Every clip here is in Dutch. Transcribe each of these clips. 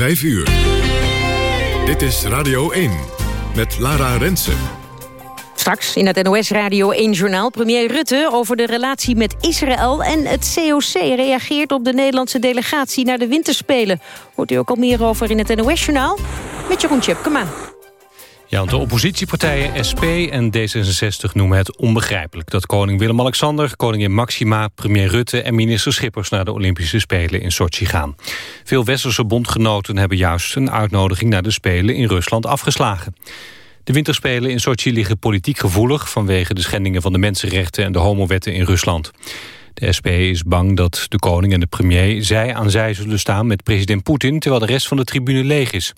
5 uur. Dit is Radio 1 met Lara Rensen. Straks in het NOS Radio 1-journaal premier Rutte over de relatie met Israël... en het COC reageert op de Nederlandse delegatie naar de winterspelen. Hoort u ook al meer over in het NOS-journaal? Met Jeroen Tjepkema. Ja, de oppositiepartijen SP en D66 noemen het onbegrijpelijk... dat koning Willem-Alexander, koningin Maxima, premier Rutte... en minister Schippers naar de Olympische Spelen in Sochi gaan. Veel westerse bondgenoten hebben juist een uitnodiging... naar de Spelen in Rusland afgeslagen. De winterspelen in Sochi liggen politiek gevoelig... vanwege de schendingen van de mensenrechten en de homowetten in Rusland. De SP is bang dat de koning en de premier zij aan zij zullen staan met president Poetin... terwijl de rest van de tribune leeg is.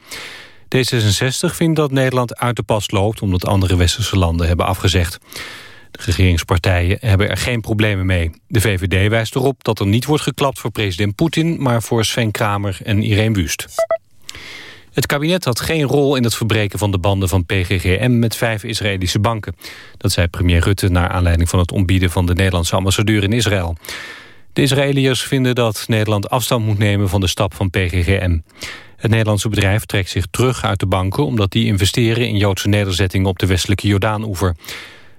D66 vindt dat Nederland uit de pas loopt... omdat andere westerse landen hebben afgezegd. De regeringspartijen hebben er geen problemen mee. De VVD wijst erop dat er niet wordt geklapt voor president Poetin... maar voor Sven Kramer en Irene Wust. Het kabinet had geen rol in het verbreken van de banden van PGGM... met vijf Israëlische banken. Dat zei premier Rutte naar aanleiding van het ontbieden... van de Nederlandse ambassadeur in Israël. De Israëliërs vinden dat Nederland afstand moet nemen van de stap van PGGM. Het Nederlandse bedrijf trekt zich terug uit de banken... omdat die investeren in Joodse nederzettingen op de westelijke Jordaan-oever.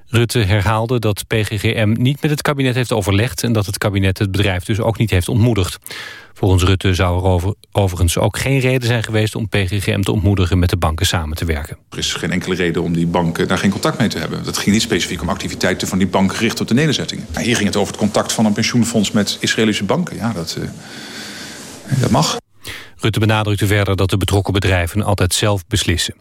Rutte herhaalde dat PGGM niet met het kabinet heeft overlegd... en dat het kabinet het bedrijf dus ook niet heeft ontmoedigd. Volgens Rutte zou er over, overigens ook geen reden zijn geweest... om PGGM te ontmoedigen met de banken samen te werken. Er is geen enkele reden om die banken daar geen contact mee te hebben. Dat ging niet specifiek om activiteiten van die bank gericht op de nederzettingen. Nou, hier ging het over het contact van een pensioenfonds met Israëlische banken. Ja, dat, uh, dat mag. Rutte benadrukte verder dat de betrokken bedrijven altijd zelf beslissen.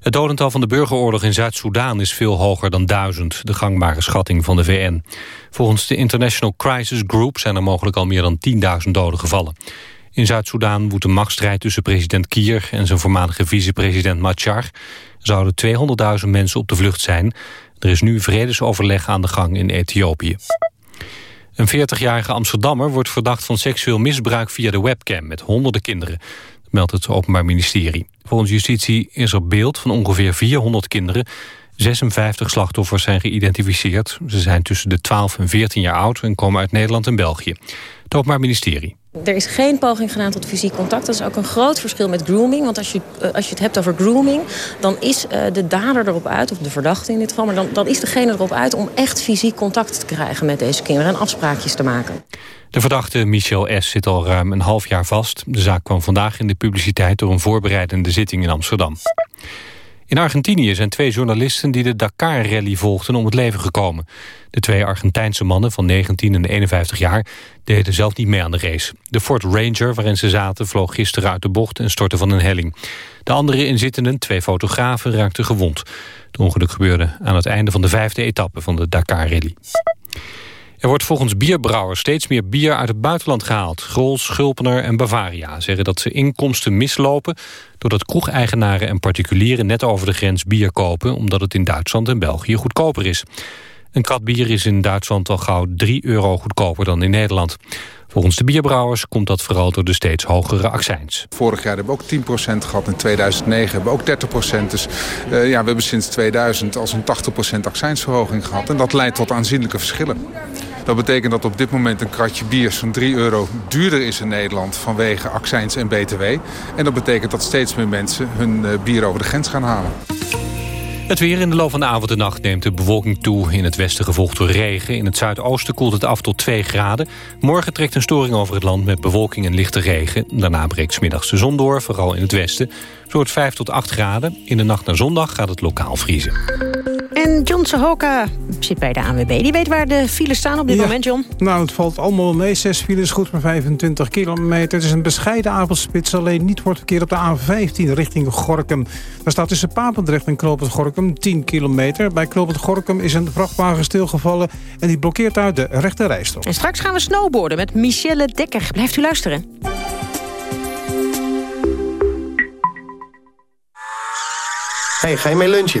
Het dodental van de burgeroorlog in Zuid-Soedan is veel hoger dan duizend, de gangbare schatting van de VN. Volgens de International Crisis Group zijn er mogelijk al meer dan 10.000 doden gevallen. In Zuid-Soedan woedt een machtsstrijd tussen president Kier en zijn voormalige vicepresident Machar. Zouden 200.000 mensen op de vlucht zijn. Er is nu vredesoverleg aan de gang in Ethiopië. Een 40-jarige Amsterdammer wordt verdacht van seksueel misbruik via de webcam met honderden kinderen, meldt het Openbaar Ministerie. Volgens justitie is er beeld van ongeveer 400 kinderen. 56 slachtoffers zijn geïdentificeerd. Ze zijn tussen de 12 en 14 jaar oud en komen uit Nederland en België. Het Openbaar Ministerie. Er is geen poging gedaan tot fysiek contact. Dat is ook een groot verschil met grooming. Want als je, eh, als je het hebt over grooming... dan is uh, de dader erop uit, of de verdachte in dit geval... maar dan, dan is degene erop uit om echt fysiek contact te krijgen met deze kinderen... en afspraakjes te maken. De verdachte Michel S. zit al ruim een half jaar vast. De zaak kwam vandaag in de publiciteit door een voorbereidende zitting in Amsterdam. In Argentinië zijn twee journalisten die de Dakar-rally volgden om het leven gekomen. De twee Argentijnse mannen van 19 en 51 jaar deden zelf niet mee aan de race. De Ford Ranger waarin ze zaten vloog gisteren uit de bocht en stortte van een helling. De andere inzittenden, twee fotografen, raakten gewond. Het ongeluk gebeurde aan het einde van de vijfde etappe van de Dakar-rally. Er wordt volgens bierbrouwers steeds meer bier uit het buitenland gehaald. Grols, Schulpener en Bavaria zeggen dat ze inkomsten mislopen... doordat kroegeigenaren en particulieren net over de grens bier kopen... omdat het in Duitsland en België goedkoper is. Een krat bier is in Duitsland al gauw 3 euro goedkoper dan in Nederland. Volgens de bierbrouwers komt dat vooral door de steeds hogere accijns. Vorig jaar hebben we ook 10% gehad. In 2009 hebben we ook 30%. Dus uh, ja, we hebben sinds 2000 als een 80% accijnsverhoging gehad. En dat leidt tot aanzienlijke verschillen. Dat betekent dat op dit moment een kratje bier zo'n 3 euro duurder is in Nederland vanwege accijns en btw. En dat betekent dat steeds meer mensen hun uh, bier over de grens gaan halen. Het weer in de loop van de avond en nacht neemt de bewolking toe. In het westen gevolgd door regen. In het zuidoosten koelt het af tot 2 graden. Morgen trekt een storing over het land met bewolking en lichte regen. Daarna breekt smiddags de zon door, vooral in het westen. Zo wordt 5 tot 8 graden. In de nacht naar zondag gaat het lokaal vriezen. En John Sahoka zit bij de ANWB. Die weet waar de files staan op dit Ja. moment, John. Nou, het valt allemaal mee. Zes files, goed voor 25 kilometer. Het is een bescheiden avondspits. Alleen niet wordt verkeerd op de A15 richting Gorkum. Daar staat tussen Papendrecht en Knoopend Gorkum 10 kilometer. Bij Knoopend Gorkum is een vrachtwagen stilgevallen... en die blokkeert uit de rechte rijstrook. En straks gaan we snowboarden met Michelle Dekker. Blijft u luisteren. hey, ga je mee lunchen?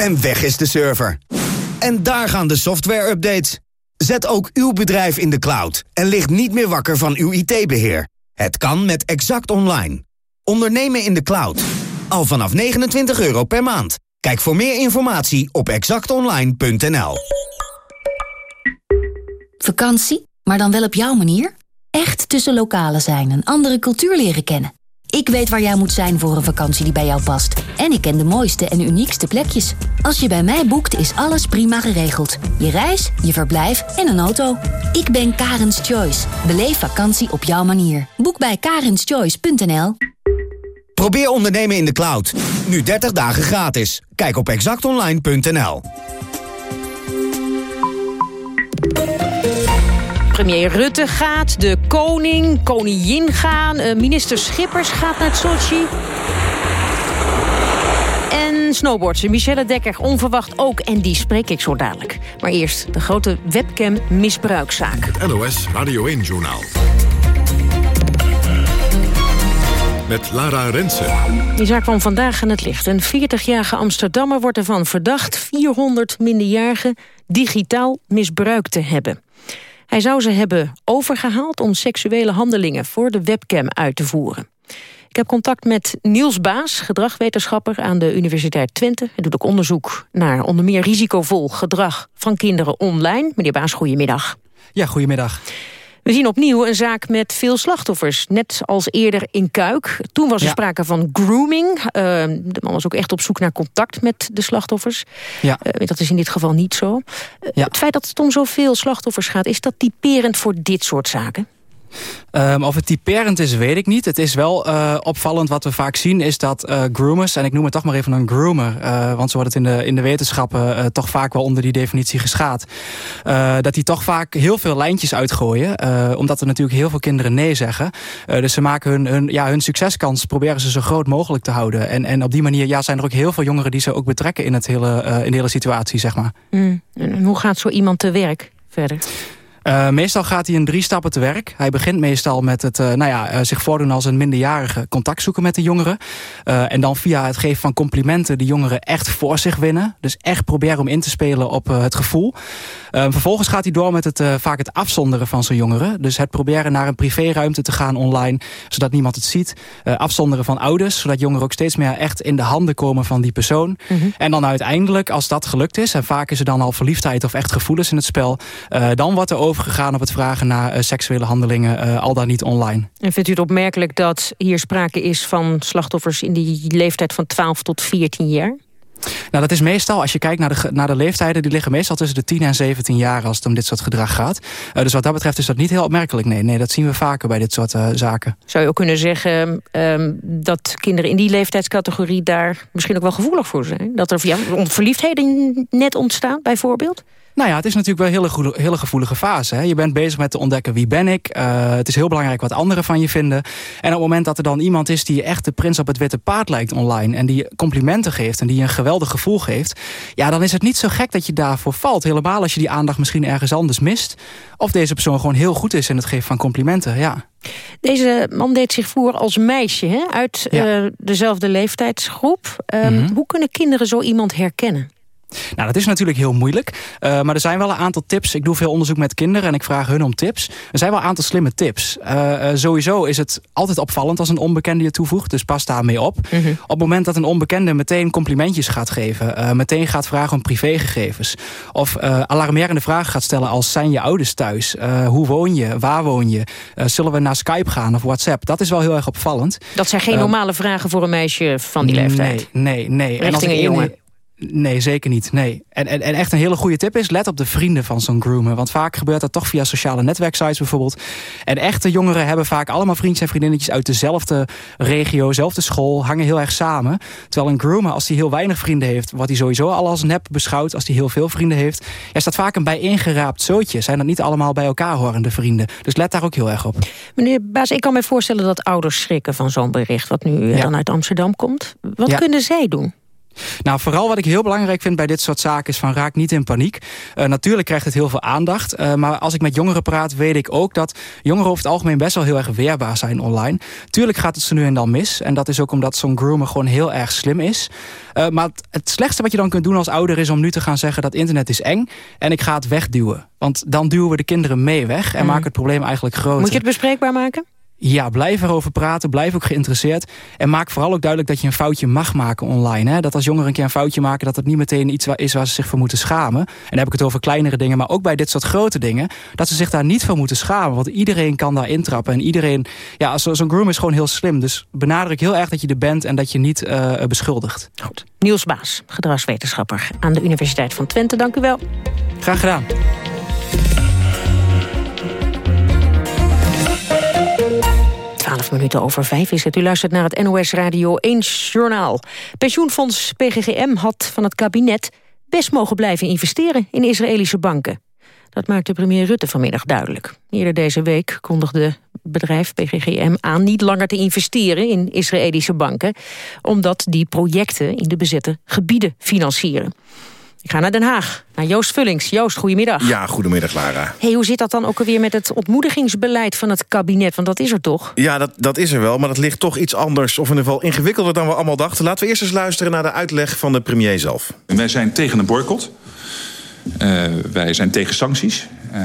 En weg is de server. En daar gaan de software-updates. Zet ook uw bedrijf in de cloud en ligt niet meer wakker van uw IT-beheer. Het kan met Exact Online. Ondernemen in de cloud. Al vanaf 29 euro per maand. Kijk voor meer informatie op exactonline.nl. Vakantie, maar dan wel op jouw manier? Echt tussen lokalen zijn en andere cultuur leren kennen. Ik weet waar jij moet zijn voor een vakantie die bij jou past. En ik ken de mooiste en uniekste plekjes. Als je bij mij boekt, is alles prima geregeld. Je reis, je verblijf en een auto. Ik ben Karens Choice. Beleef vakantie op jouw manier. Boek bij karenschoice.nl Probeer ondernemen in de cloud. Nu 30 dagen gratis. Kijk op exactonline.nl. Premier Rutte gaat, de koning, koningin gaan... Uh, minister Schippers gaat naar Sochi. En snowboardster Michelle Dekker onverwacht ook. En die spreek ik zo dadelijk. Maar eerst de grote webcam-misbruikzaak. Het NOS Radio 1-journaal. Met Lara Rensen. Die zaak kwam vandaag aan het licht. Een 40-jarige Amsterdammer wordt ervan verdacht... 400 minderjarigen digitaal misbruikt te hebben. Hij zou ze hebben overgehaald om seksuele handelingen voor de webcam uit te voeren. Ik heb contact met Niels Baas, gedragwetenschapper aan de Universiteit Twente. Hij doet ook onderzoek naar onder meer risicovol gedrag van kinderen online. Meneer Baas, goedemiddag. Ja, goedemiddag. We zien opnieuw een zaak met veel slachtoffers. Net als eerder in Kuik. Toen was er sprake van grooming. Uh, de man was ook echt op zoek naar contact met de slachtoffers. Ja. Uh, dat is in dit geval niet zo. Ja. Het feit dat het om zoveel slachtoffers gaat... is dat typerend voor dit soort zaken? Um, of het typerend is, weet ik niet. Het is wel uh, opvallend wat we vaak zien, is dat uh, groomers... en ik noem het toch maar even een groomer... Uh, want zo wordt het in de, in de wetenschappen toch vaak wel onder die definitie geschaad... dat die toch vaak heel veel lijntjes uitgooien... omdat er natuurlijk heel veel kinderen nee zeggen. dus ze maken hun, hun, ja, hun succeskans, proberen ze zo groot mogelijk te houden. En, en op die manier ja, zijn er ook heel veel jongeren... die ze ook betrekken in, het hele, in de hele situatie, zeg maar. Mm. En hoe gaat zo iemand te werk verder? Uh, meestal gaat hij in drie stappen te werk. Hij begint meestal met het uh, nou ja, uh, zich voordoen als een minderjarige contact zoeken met de jongeren. en dan via het geven van complimenten de jongeren echt voor zich winnen. Dus echt proberen om in te spelen op het gevoel. vervolgens gaat hij door met het, vaak het afzonderen van zijn jongeren. Dus het proberen naar een privéruimte te gaan online, zodat niemand het ziet. afzonderen van ouders, zodat jongeren ook steeds meer echt in de handen komen van die persoon. Mm -hmm. En dan uiteindelijk, als dat gelukt is, en vaak is er dan al verliefdheid of echt gevoelens in het spel, dan wordt er overgegaan op het vragen naar uh, seksuele handelingen, uh, al dan niet online. En vindt u het opmerkelijk dat hier sprake is van slachtoffers in die leeftijd van 12 tot 14 jaar? Nou, dat is meestal, als je kijkt naar de, naar de leeftijden... die liggen meestal tussen de 10 en 17 jaar als het om dit soort gedrag gaat. Uh, dus wat dat betreft is dat niet heel opmerkelijk. Nee, nee dat zien we vaker bij dit soort uh, zaken. Zou je ook kunnen zeggen um, dat kinderen in die leeftijdscategorie... daar misschien ook wel gevoelig voor zijn? Dat er ja, verliefdheden net ontstaan, bijvoorbeeld? Nou ja, het is natuurlijk wel een hele, hele gevoelige fase. Hè? Je bent bezig met te ontdekken wie ben ik. Uh, het is heel belangrijk wat anderen van je vinden. En op het moment dat er dan iemand is die echt de prins op het witte paard lijkt online... en die complimenten geeft en die een geweldig gevoel geeft... ja, dan is het niet zo gek dat je daarvoor valt. Helemaal als je die aandacht misschien ergens anders mist. Of deze persoon gewoon heel goed is in het geven van complimenten, ja. Deze man deed zich voor als meisje hè? uit ja. uh, dezelfde leeftijdsgroep. Um, mm -hmm. Hoe kunnen kinderen zo iemand herkennen? Nou, dat is natuurlijk heel moeilijk. Uh, maar er zijn wel een aantal tips. Ik doe veel onderzoek met kinderen en ik vraag hun om tips. Er zijn wel een aantal slimme tips. Uh, uh, sowieso is het altijd opvallend als een onbekende je toevoegt. Dus pas daarmee op. -hmm. Op het moment dat een onbekende meteen complimentjes gaat geven. meteen gaat vragen om privégegevens. Of alarmerende vragen gaat stellen als zijn je ouders thuis? hoe woon je? Waar woon je? zullen we naar Skype gaan of WhatsApp? Dat is wel heel erg opvallend. Dat zijn geen normale vragen voor een meisje van die leeftijd? Nee, nee, nee. Richting en als een jongen? Nee, zeker niet. Nee. En, en, en echt een hele goede tip is, let op de vrienden van zo'n groomer. Want vaak gebeurt dat toch via sociale netwerksites bijvoorbeeld. En echte jongeren hebben vaak allemaal vriendjes en vriendinnetjes uit dezelfde regio, dezelfde school, hangen heel erg samen. Terwijl een groomer, als hij heel weinig vrienden heeft, wat hij sowieso al als nep beschouwt, als hij heel veel vrienden heeft, er staat vaak een bijeengeraapt zootje. Zijn dat niet allemaal bij elkaar horende vrienden. Dus let daar ook heel erg op. Meneer Baas, ik kan me voorstellen dat ouders schrikken van zo'n bericht, wat nu ja. dan uit Amsterdam komt. Wat ja. kunnen zij doen? Nou, vooral wat ik heel belangrijk vind bij dit soort zaken is van raak niet in paniek. Uh, natuurlijk krijgt het heel veel aandacht. Uh, maar als ik met jongeren praat, weet ik ook dat jongeren over het algemeen best wel heel erg weerbaar zijn online. Tuurlijk gaat het ze nu en dan mis. En dat is ook omdat zo'n groomer gewoon heel erg slim is. Uh, maar het, het, slechtste wat je dan kunt doen als ouder is om nu te gaan zeggen dat internet is eng. En ik ga het wegduwen. Want dan duwen we de kinderen mee weg en mm. maken het probleem eigenlijk groter. Moet je het bespreekbaar maken? Ja, blijf erover praten, blijf ook geïnteresseerd. En maak vooral ook duidelijk dat je een foutje mag maken online. Hè? Dat als jongeren een keer een foutje maken... dat het niet meteen iets is waar ze zich voor moeten schamen. En dan heb ik het over kleinere dingen, maar ook bij dit soort grote dingen... dat ze zich daar niet voor moeten schamen. Want iedereen kan daar intrappen. En iedereen, ja, zo'n groom is gewoon heel slim. Dus benadruk heel erg dat je er bent en dat je niet uh, beschuldigt. Goed. Niels Baas, gedragswetenschapper aan de Universiteit van Twente. Dank u wel. Graag gedaan. 12 minuten over vijf is het. U luistert naar het NOS Radio 1 Journaal. Pensioenfonds PGGM had van het kabinet best mogen blijven investeren in Israëlische banken. Dat maakte premier Rutte vanmiddag duidelijk. Eerder deze week kondigde bedrijf PGGM aan niet langer te investeren in Israëlische banken, omdat die projecten in de bezette gebieden financieren. Ik ga naar Den Haag, naar Joost Vullings. Joost, goedemiddag. Ja, goedemiddag Lara. Hey, hoe zit dat dan ook alweer met het ontmoedigingsbeleid van het kabinet? Want dat is er toch? Ja, dat, dat is er wel, maar dat ligt toch iets anders... of in ieder geval ingewikkelder dan we allemaal dachten. Laten we eerst eens luisteren naar de uitleg van de premier zelf. Wij zijn tegen een boycott. Uh, wij zijn tegen sancties. Uh,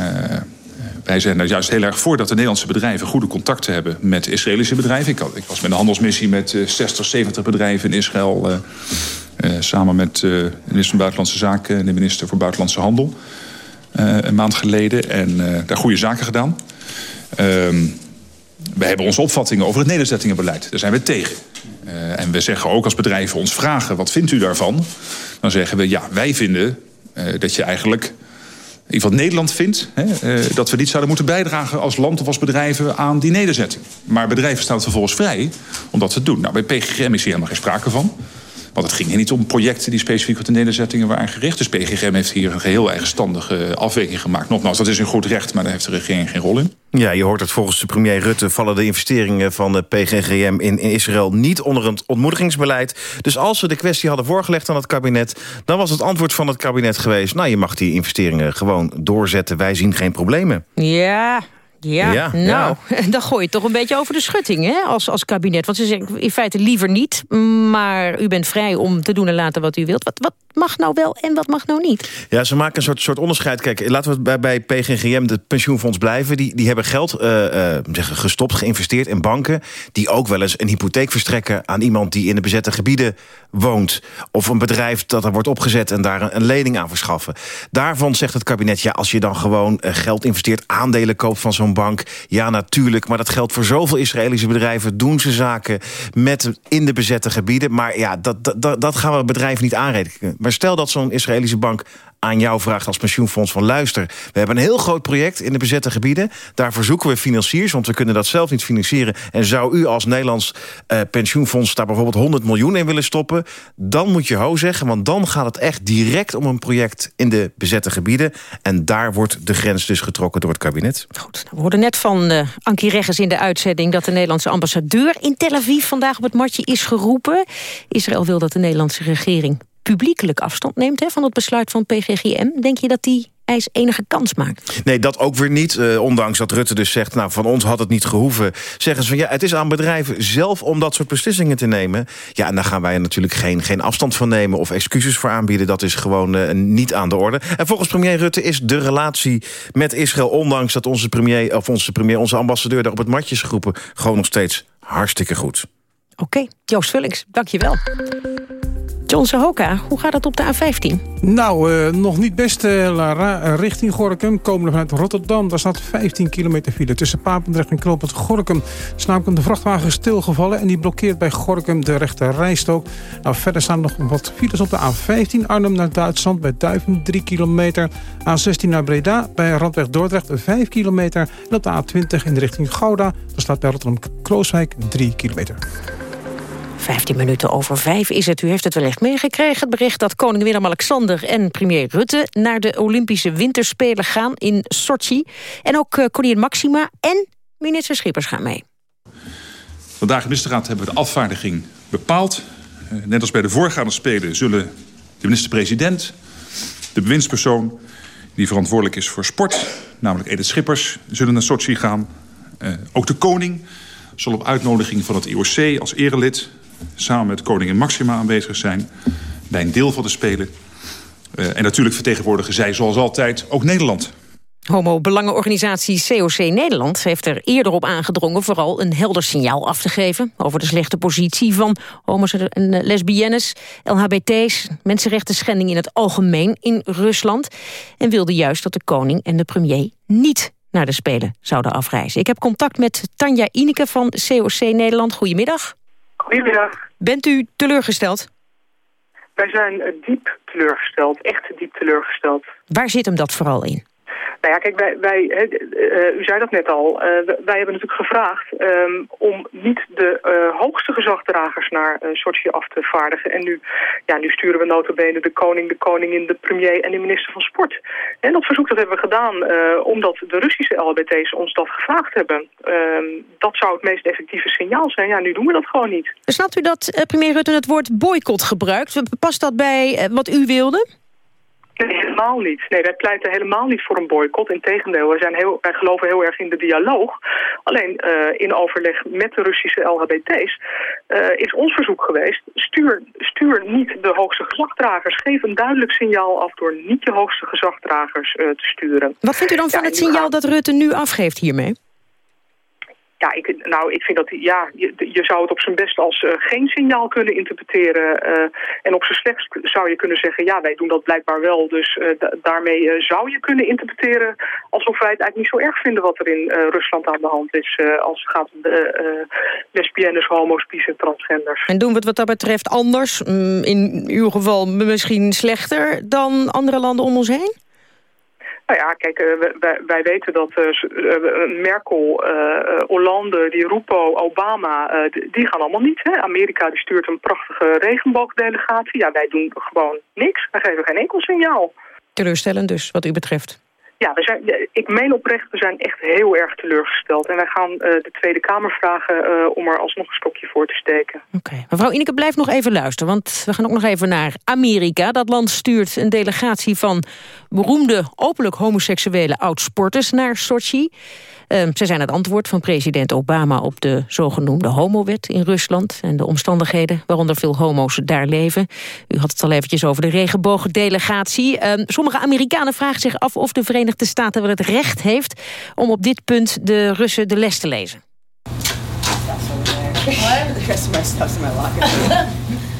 wij zijn er juist heel erg voor dat de Nederlandse bedrijven goede contacten hebben met Israëlische bedrijven. Ik, ik was met een handelsmissie met uh, 60, 70 bedrijven in Israël. Uh, samen met uh, de minister van Buitenlandse Zaken en de minister voor Buitenlandse Handel. Uh, een maand geleden. En daar goede zaken gedaan. Ehm, we hebben onze opvattingen over het nederzettingenbeleid. Daar zijn we tegen. en we zeggen ook als bedrijven ons vragen, wat vindt u daarvan? Dan zeggen we, ja, wij vinden dat je eigenlijk in ieder Nederland vindt... Hè, dat we niet zouden moeten bijdragen als land of als bedrijven aan die nederzetting. Maar bedrijven staan vervolgens vrij om dat te doen. Nou, bij PGGM is hier helemaal geen sprake van. Want het ging hier niet om projecten die specifiek op de nederzettingen waren gericht. Dus PGGM heeft hier een geheel eigenstandige afweging gemaakt. Nogmaals, dat is een goed recht, maar daar heeft de regering geen rol in. Ja, je hoort het volgens de premier Rutte... vallen de investeringen van de PGGM in, in Israël niet onder het ontmoedigingsbeleid. Dus als ze de kwestie hadden voorgelegd aan het kabinet... dan was het antwoord van het kabinet geweest... nou, je mag die investeringen gewoon doorzetten. Wij zien geen problemen. Ja, ja, ja, nou, ja. dan gooi je toch een beetje over de schutting hè, als, als kabinet. Want ze zeggen in feite liever niet, maar u bent vrij om te doen en laten wat u wilt. Wat, wat mag nou wel en wat mag nou niet? Ja, ze maken een soort, soort onderscheid. Kijk, laten we bij, bij PGGM, de pensioenfonds, blijven. Die, die hebben geld uh, uh, zeggen, gestopt, geïnvesteerd in banken... die ook wel eens een hypotheek verstrekken aan iemand... die in de bezette gebieden woont. Of een bedrijf dat er wordt opgezet en daar een, een lening aan verschaffen. Daarvan zegt het kabinet, ja, als je dan gewoon uh, geld investeert... aandelen koopt van zo'n bank, ja, natuurlijk. Maar dat geldt voor zoveel Israëlische bedrijven. Doen ze zaken met in de bezette gebieden. Maar ja, dat, dat, dat gaan we bedrijven niet aanrekenen. Maar stel dat zo'n Israëlische bank aan jou vraagt als pensioenfonds van luister... we hebben een heel groot project in de bezette gebieden. Daarvoor zoeken we financiers, want we kunnen dat zelf niet financieren. En zou u als Nederlands uh, pensioenfonds daar bijvoorbeeld 100 miljoen in willen stoppen... dan moet je ho zeggen, want dan gaat het echt direct om een project in de bezette gebieden. En daar wordt de grens dus getrokken door het kabinet. Goed, we hoorden net van uh, Ankie Regges in de uitzending... dat de Nederlandse ambassadeur in Tel Aviv vandaag op het matje is geroepen. Israël wil dat de Nederlandse regering publiekelijk afstand neemt hè, van het besluit van PGGM. Denk je dat die ijs enige kans maakt. Nee, dat ook weer niet. Uh, ondanks dat Rutte dus zegt, nou, van ons had het niet gehoeven. Zeggen ze van, ja, het is aan bedrijven zelf om dat soort beslissingen te nemen. Ja, en daar gaan wij natuurlijk geen, geen afstand van nemen... of excuses voor aanbieden. Dat is gewoon uh, niet aan de orde. En volgens premier Rutte is de relatie met Israël... ondanks dat onze premier, of onze premier, onze ambassadeur... daar op het matje is geroepen, gewoon nog steeds hartstikke goed. Oké, okay, Joost Vullings, dank je wel. John Sahoka, hoe gaat het op de A15? Nou, uh, nog niet best, uh, Lara. Uh, richting Gorkum, komen vanuit Rotterdam. Daar staat 15 kilometer file. Tussen Papendrecht en Knoopend Gorkum is namelijk de vrachtwagen stilgevallen... en die blokkeert bij Gorkum de rechte rijstok. Nou, verder staan nog wat files op de A15. Arnhem naar Duitsland bij Duiven, 3 kilometer. A16 naar Breda bij Randweg Dordrecht, 5 kilometer. En op de A20 in de richting Gouda. Daar staat bij Rotterdam-Krooswijk, 3 kilometer. 15 minuten over vijf is het. U heeft het wellicht meegekregen. Het bericht dat koning Willem-Alexander en premier Rutte... naar de Olympische Winterspelen gaan in Sochi. En ook uh, koningin Maxima en minister Schippers gaan mee. Vandaag in de ministerraad hebben we de afvaardiging bepaald. Uh, net als bij de voorgaande Spelen zullen de minister-president... de bewindspersoon die verantwoordelijk is voor sport... namelijk Edith Schippers, zullen naar Sochi gaan. Uh, ook de koning zal op uitnodiging van het IOC als erelid samen met koningin Maxima aanwezig zijn... bij een deel van de Spelen. Uh, en natuurlijk vertegenwoordigen zij zoals altijd ook Nederland. Homo-belangenorganisatie COC Nederland heeft er eerder op aangedrongen... vooral een helder signaal af te geven... over de slechte positie van homo's en lesbiennes, LHBT's... mensenrechten schending in het algemeen in Rusland... en wilde juist dat de koning en de premier niet naar de Spelen zouden afreizen. Ik heb contact met Tanja Ineke van COC Nederland. Goedemiddag. Goedemiddag. Bent u teleurgesteld? Wij zijn diep teleurgesteld, echt diep teleurgesteld. Waar zit hem dat vooral in? Nou ja, kijk, wij, wij uh, u zei dat net al. Uh, wij hebben natuurlijk gevraagd um, om niet de uh, hoogste gezagdragers naar Sochi af te vaardigen. En nu, ja, nu sturen we notabene de koning, de koningin, de premier en de minister van Sport. En dat verzoek dat hebben we gedaan omdat de Russische LHBT's ons dat gevraagd hebben. Um, dat zou het meest effectieve signaal zijn. Ja, nu doen we dat gewoon niet. Snapt u dat premier Rutte het woord boycott gebruikt? Past dat bij wat u wilde? Nee, helemaal niet. Nee, wij pleiten helemaal niet voor een boycott. Integendeel, wij, zijn heel, wij geloven heel erg in de dialoog. Alleen uh, in overleg met de Russische LHBT's uh, is ons verzoek geweest... Stuur, stuur niet de hoogste gezagdragers. Geef een duidelijk signaal af door niet je hoogste gezagdragers uh, te sturen. Wat vindt u dan van ja, het signaal gaat... dat Rutte nu afgeeft hiermee? Ja, ik, nou, ik vind dat ja, je, zou het op zijn best als uh, geen signaal kunnen interpreteren. Uh, en op zijn slechtst zou je kunnen zeggen, ja, wij doen dat blijkbaar wel. Dus uh, daarmee zou je kunnen interpreteren alsof wij het eigenlijk niet zo erg vinden wat er in Rusland aan de hand is. als het gaat om de lesbiennes, homo's, bis en transgenders. En doen we het wat dat betreft anders? Mm, in uw geval misschien slechter dan andere landen om ons heen? Nou ja, kijk, uh, wij, wij, weten dat uh, Merkel, Hollande, die Rupo, Obama, die gaan allemaal niet. Hè? Amerika die stuurt een prachtige regenboogdelegatie. Ja, wij doen gewoon niks. Wij geven geen enkel signaal. Teleurstellend dus, wat u betreft. Ja, we zijn, ik meen oprecht, we zijn echt heel erg teleurgesteld. En wij gaan uh, de Tweede Kamer vragen uh, om er alsnog een stokje voor te steken. Oké, mevrouw Ineke, blijf nog even luisteren. Want we gaan ook nog even naar Amerika. Dat land stuurt een delegatie van beroemde, openlijk homoseksuele oudsporters naar Sochi. Uh, zij zijn het antwoord van president Obama op de zogenoemde homowet in Rusland... en de omstandigheden waaronder veel homo's daar leven. U had het al eventjes over de regenboogdelegatie. Uh, sommige Amerikanen vragen zich af of de Verenigde Staten wel het recht heeft... om op dit punt de Russen de les te lezen.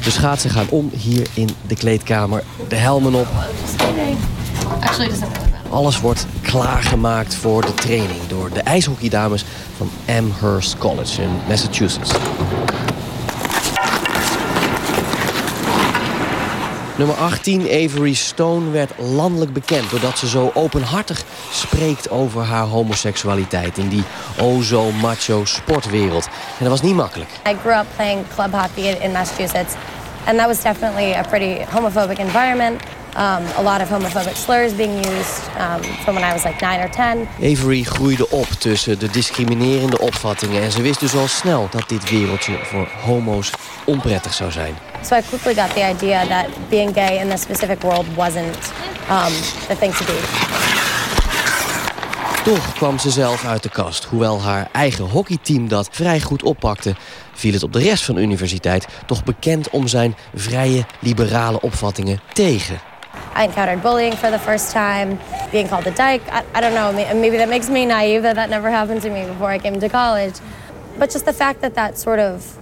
De schaatsen gaan om hier in de kleedkamer. De helmen op. Alles wordt klaargemaakt voor de training door de ijshockeydames van Amherst College in Massachusetts. Nummer 18, Avery Stone, werd landelijk bekend... doordat ze zo openhartig spreekt over haar homoseksualiteit... in die o zo macho sportwereld. En dat was niet makkelijk. I grew up playing club hockey in Massachusetts. And that was definitely a pretty homophobic environment. Um, a lot of homophobic slurs being used um, from when I was like 9 or 10. Avery groeide op tussen de discriminerende opvattingen... en ze wist dus al snel dat dit wereldje voor homo's onprettig zou zijn. So I quickly got the idea that being gay in this specific world wasn't um, the thing to be. Toch kwam ze zelf uit de kast. Hoewel haar eigen hockeyteam dat vrij goed oppakte... viel het op de rest van de universiteit toch bekend om zijn vrije, liberale opvattingen tegen. I encountered bullying for the first time, being called a dyke. I, I don't know, maybe that makes me naive that that never happened to me before I came to college. But just the fact that that sort of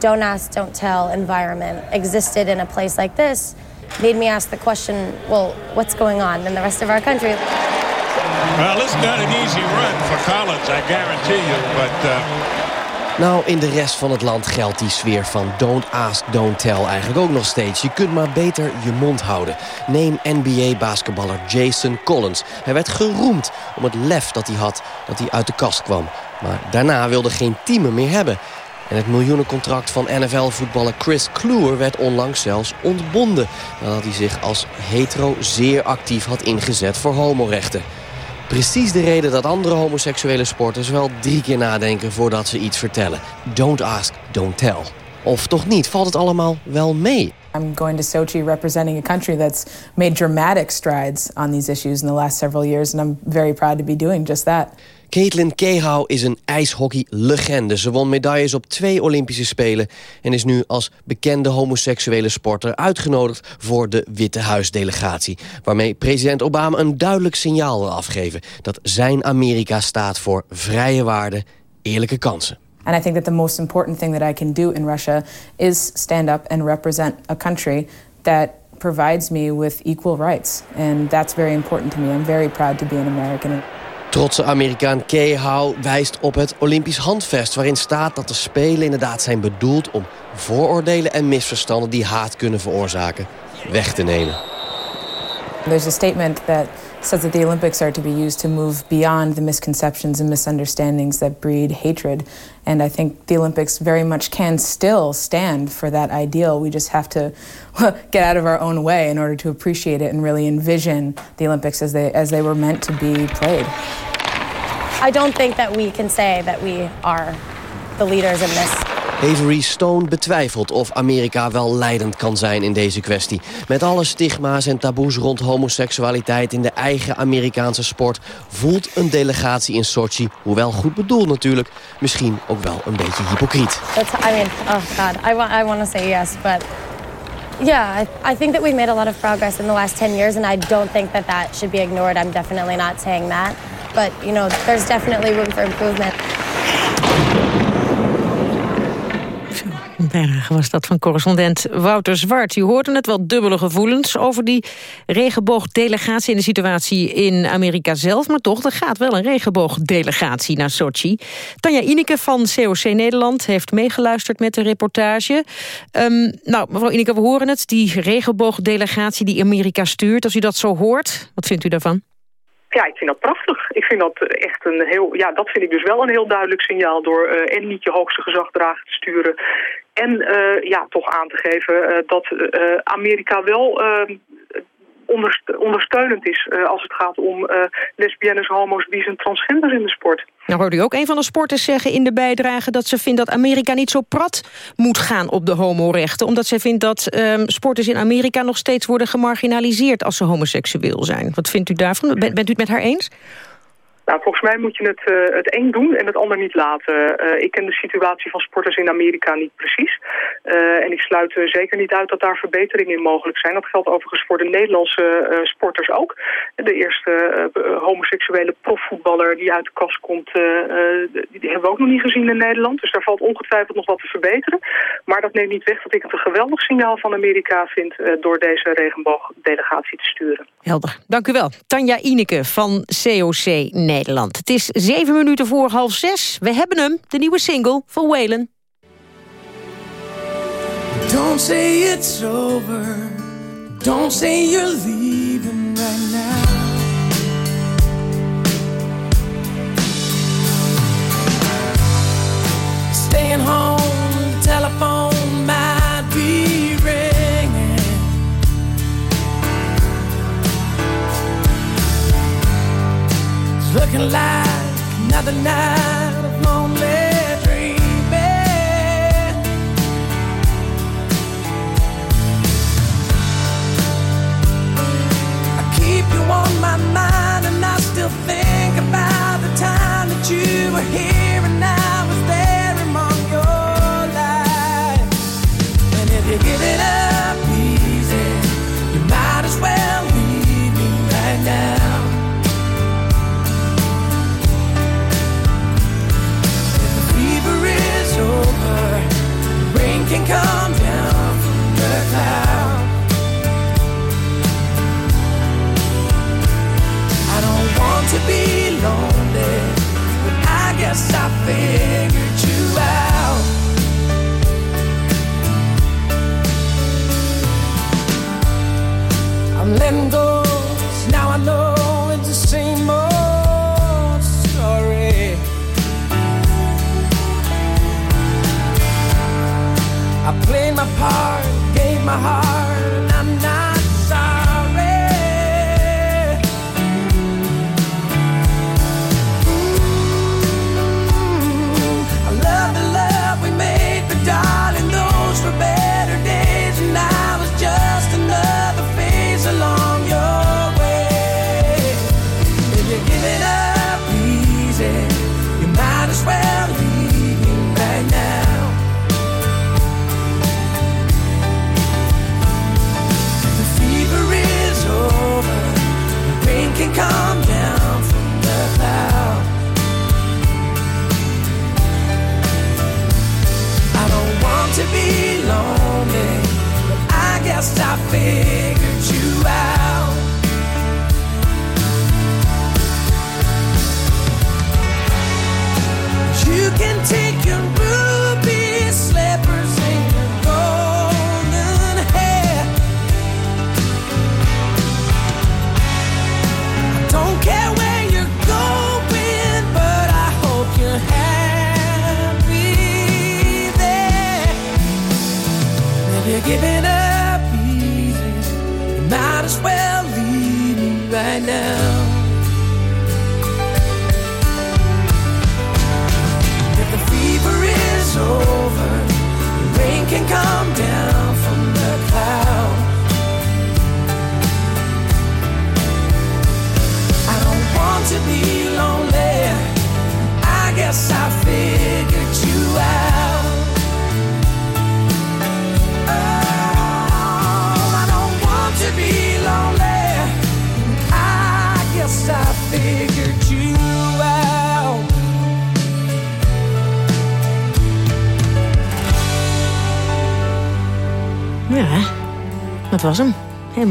don't ask, don't tell environment existed in a place like this made me ask the question, well, what's going on in the rest of our country? Well, it's not an easy run for college, I guarantee you. But, uh... Nou, in de rest van het land geldt die sfeer van don't ask, don't tell eigenlijk ook nog steeds. Je kunt maar beter je mond houden. Neem NBA-basketballer Jason Collins. Hij werd geroemd om het lef dat hij had, dat hij uit de kast kwam. Maar daarna wilde geen team meer hebben. En het miljoenencontract van NFL-voetballer Chris Kluwer werd onlangs zelfs ontbonden... nadat hij zich als hetero zeer actief had ingezet voor homorechten. Precies de reden dat andere homoseksuele sporters wel drie keer nadenken voordat ze iets vertellen. Don't ask, don't tell. Of toch niet, valt het allemaal wel mee? I'm going to Sochi representing a country that's made dramatic strides on these issues in the last several years and I'm very proud to be doing just that. Caitlin Kehau is een ijshockey-legende. Ze won medailles op twee Olympische Spelen... en is nu als bekende homoseksuele sporter uitgenodigd... voor de Witte Huisdelegatie. Waarmee president Obama een duidelijk signaal wil afgeven... dat zijn Amerika staat voor vrije waarden, eerlijke kansen. And I think that the most important thing that I can do in Russia... is stand up and represent a country that provides me with equal rights. And that's very important to me. I'm very proud to be an American. Trotse Amerikaan Kehau wijst op het Olympisch handvest... waarin staat dat de Spelen inderdaad zijn bedoeld... om vooroordelen en misverstanden die haat kunnen veroorzaken weg te nemen. There's a statement that says that the Olympics are to be used to move beyond the misconceptions and misunderstandings that breed hatred. And I think the Olympics very much can still stand for that ideal. We just have to get out of our own way in order to appreciate it and really envision the Olympics as they as they were meant to be played. I don't think that we can say that we are the leaders in this. Avery Stone betwijfelt of Amerika wel leidend kan zijn in deze kwestie. Met alle stigma's en taboes rond homoseksualiteit in de eigen Amerikaanse sport... voelt een delegatie in Sochi, hoewel goed bedoeld natuurlijk... misschien ook wel een beetje hypocriet. That's, I mean, oh god, I want, I want to say yes, but... Yeah, I, I think that we've made a lot of progress in the last 10 years... and I don't think that that should be ignored. I'm definitely not saying that. But, you know, there's definitely room for improvement. Bijdrage was dat van correspondent Wouter Zwart. U hoorde het wel dubbele gevoelens over die regenboogdelegatie... en de situatie in Amerika zelf. Maar toch, er gaat wel een regenboogdelegatie naar Sochi. Tanja Ineke van COC Nederland heeft meegeluisterd met de reportage. Um, nou, mevrouw Ineke, we horen het. Die regenboogdelegatie die Amerika stuurt. Als u dat zo hoort, wat vindt u daarvan? Ja, ik vind dat prachtig. Ik vind dat echt een heel, ja, dat vind ik dus wel een heel duidelijk signaal door uh, en niet je hoogste gezagdrager te sturen. En uh, ja, toch aan te geven uh, dat Amerika wel ondersteunend is als het gaat om lesbiennes, homo's, bi's en transgenders in de sport. Nou hoorde u ook een van de sporters zeggen in de bijdrage... dat ze vindt dat Amerika niet zo prat moet gaan op de homorechten. Omdat zij vindt dat um, sporters in Amerika nog steeds worden gemarginaliseerd... als ze homoseksueel zijn. Wat vindt u daarvan? Bent, bent u het met haar eens? Nou, volgens mij moet je het, uh, het een doen en het ander niet laten. Uh, ik ken de situatie van sporters in Amerika niet precies. Uh, en ik sluit zeker niet uit dat daar verbeteringen in mogelijk zijn. Dat geldt overigens voor de Nederlandse sporters ook. De eerste homoseksuele profvoetballer die uit de kast komt, die hebben we ook nog niet gezien in Nederland. Dus daar valt ongetwijfeld nog wat te verbeteren. Maar dat neemt niet weg dat ik het een geweldig signaal van Amerika vind... door deze regenboogdelegatie te sturen. Helder. Dank u wel. Tanja Ineke van COC Nederland. Nederland. Het is zeven minuten voor half zes. We hebben hem, de nieuwe single van Waylon. Don't say it's over. Don't say you're leaving right now. Staying home, telephone looking like another night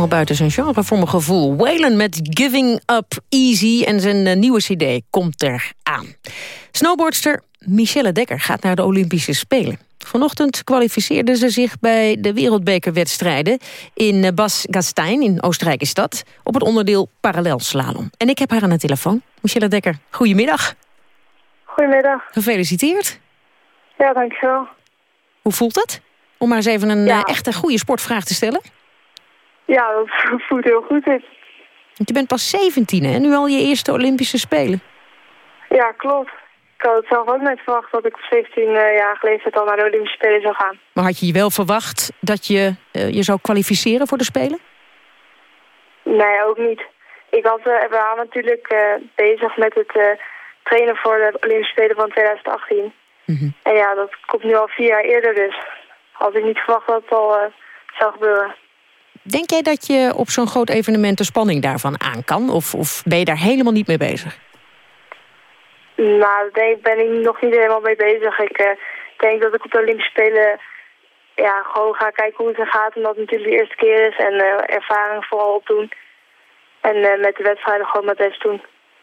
Helemaal buiten zijn genre voor mijn gevoel. Waylon met Giving Up Easy en zijn eh, nieuwe cd komt eraan. Snowboardster Michelle Dekker gaat naar de Olympische Spelen. Vanochtend kwalificeerde ze zich bij de wereldbekerwedstrijden... in eh, Bas Gastein, in Oostenrijk is dat... op het onderdeel parallelslalom. En ik heb haar aan de telefoon. Michelle Dekker, goedemiddag. Goedemiddag. Gefeliciteerd. Ja, dankjewel. Hoe voelt het? Om maar eens even een eh, echte goede sportvraag te stellen. Ja, dat voelt heel goed. Dit. Want je bent pas 17 hè? Nu al je eerste Olympische Spelen. Ja, klopt. Ik had het zelf ook net verwacht dat ik op 17 jaar leeftijd al naar de Olympische Spelen zou gaan. Maar had je je wel verwacht dat je eh, je zou kwalificeren voor de Spelen? Nee, ook niet. Ik eh, we waren natuurlijk eh, bezig met het eh, trainen voor de Olympische Spelen van 2018. En ja, dat komt nu al vier jaar eerder dus. Had ik niet verwacht dat het al eh, zou gebeuren. Denk jij dat je op zo'n groot evenement de spanning daarvan aan kan? Of, of ben je daar helemaal niet mee bezig? Nou, daar ben ik nog niet helemaal mee bezig. Ik eh, denk dat ik op de Olympische Spelen ja, gewoon ga kijken hoe het er gaat. Omdat het natuurlijk de eerste keer is. En eh, ervaring vooral opdoen. En eh, met de wedstrijden gewoon mijn best doen.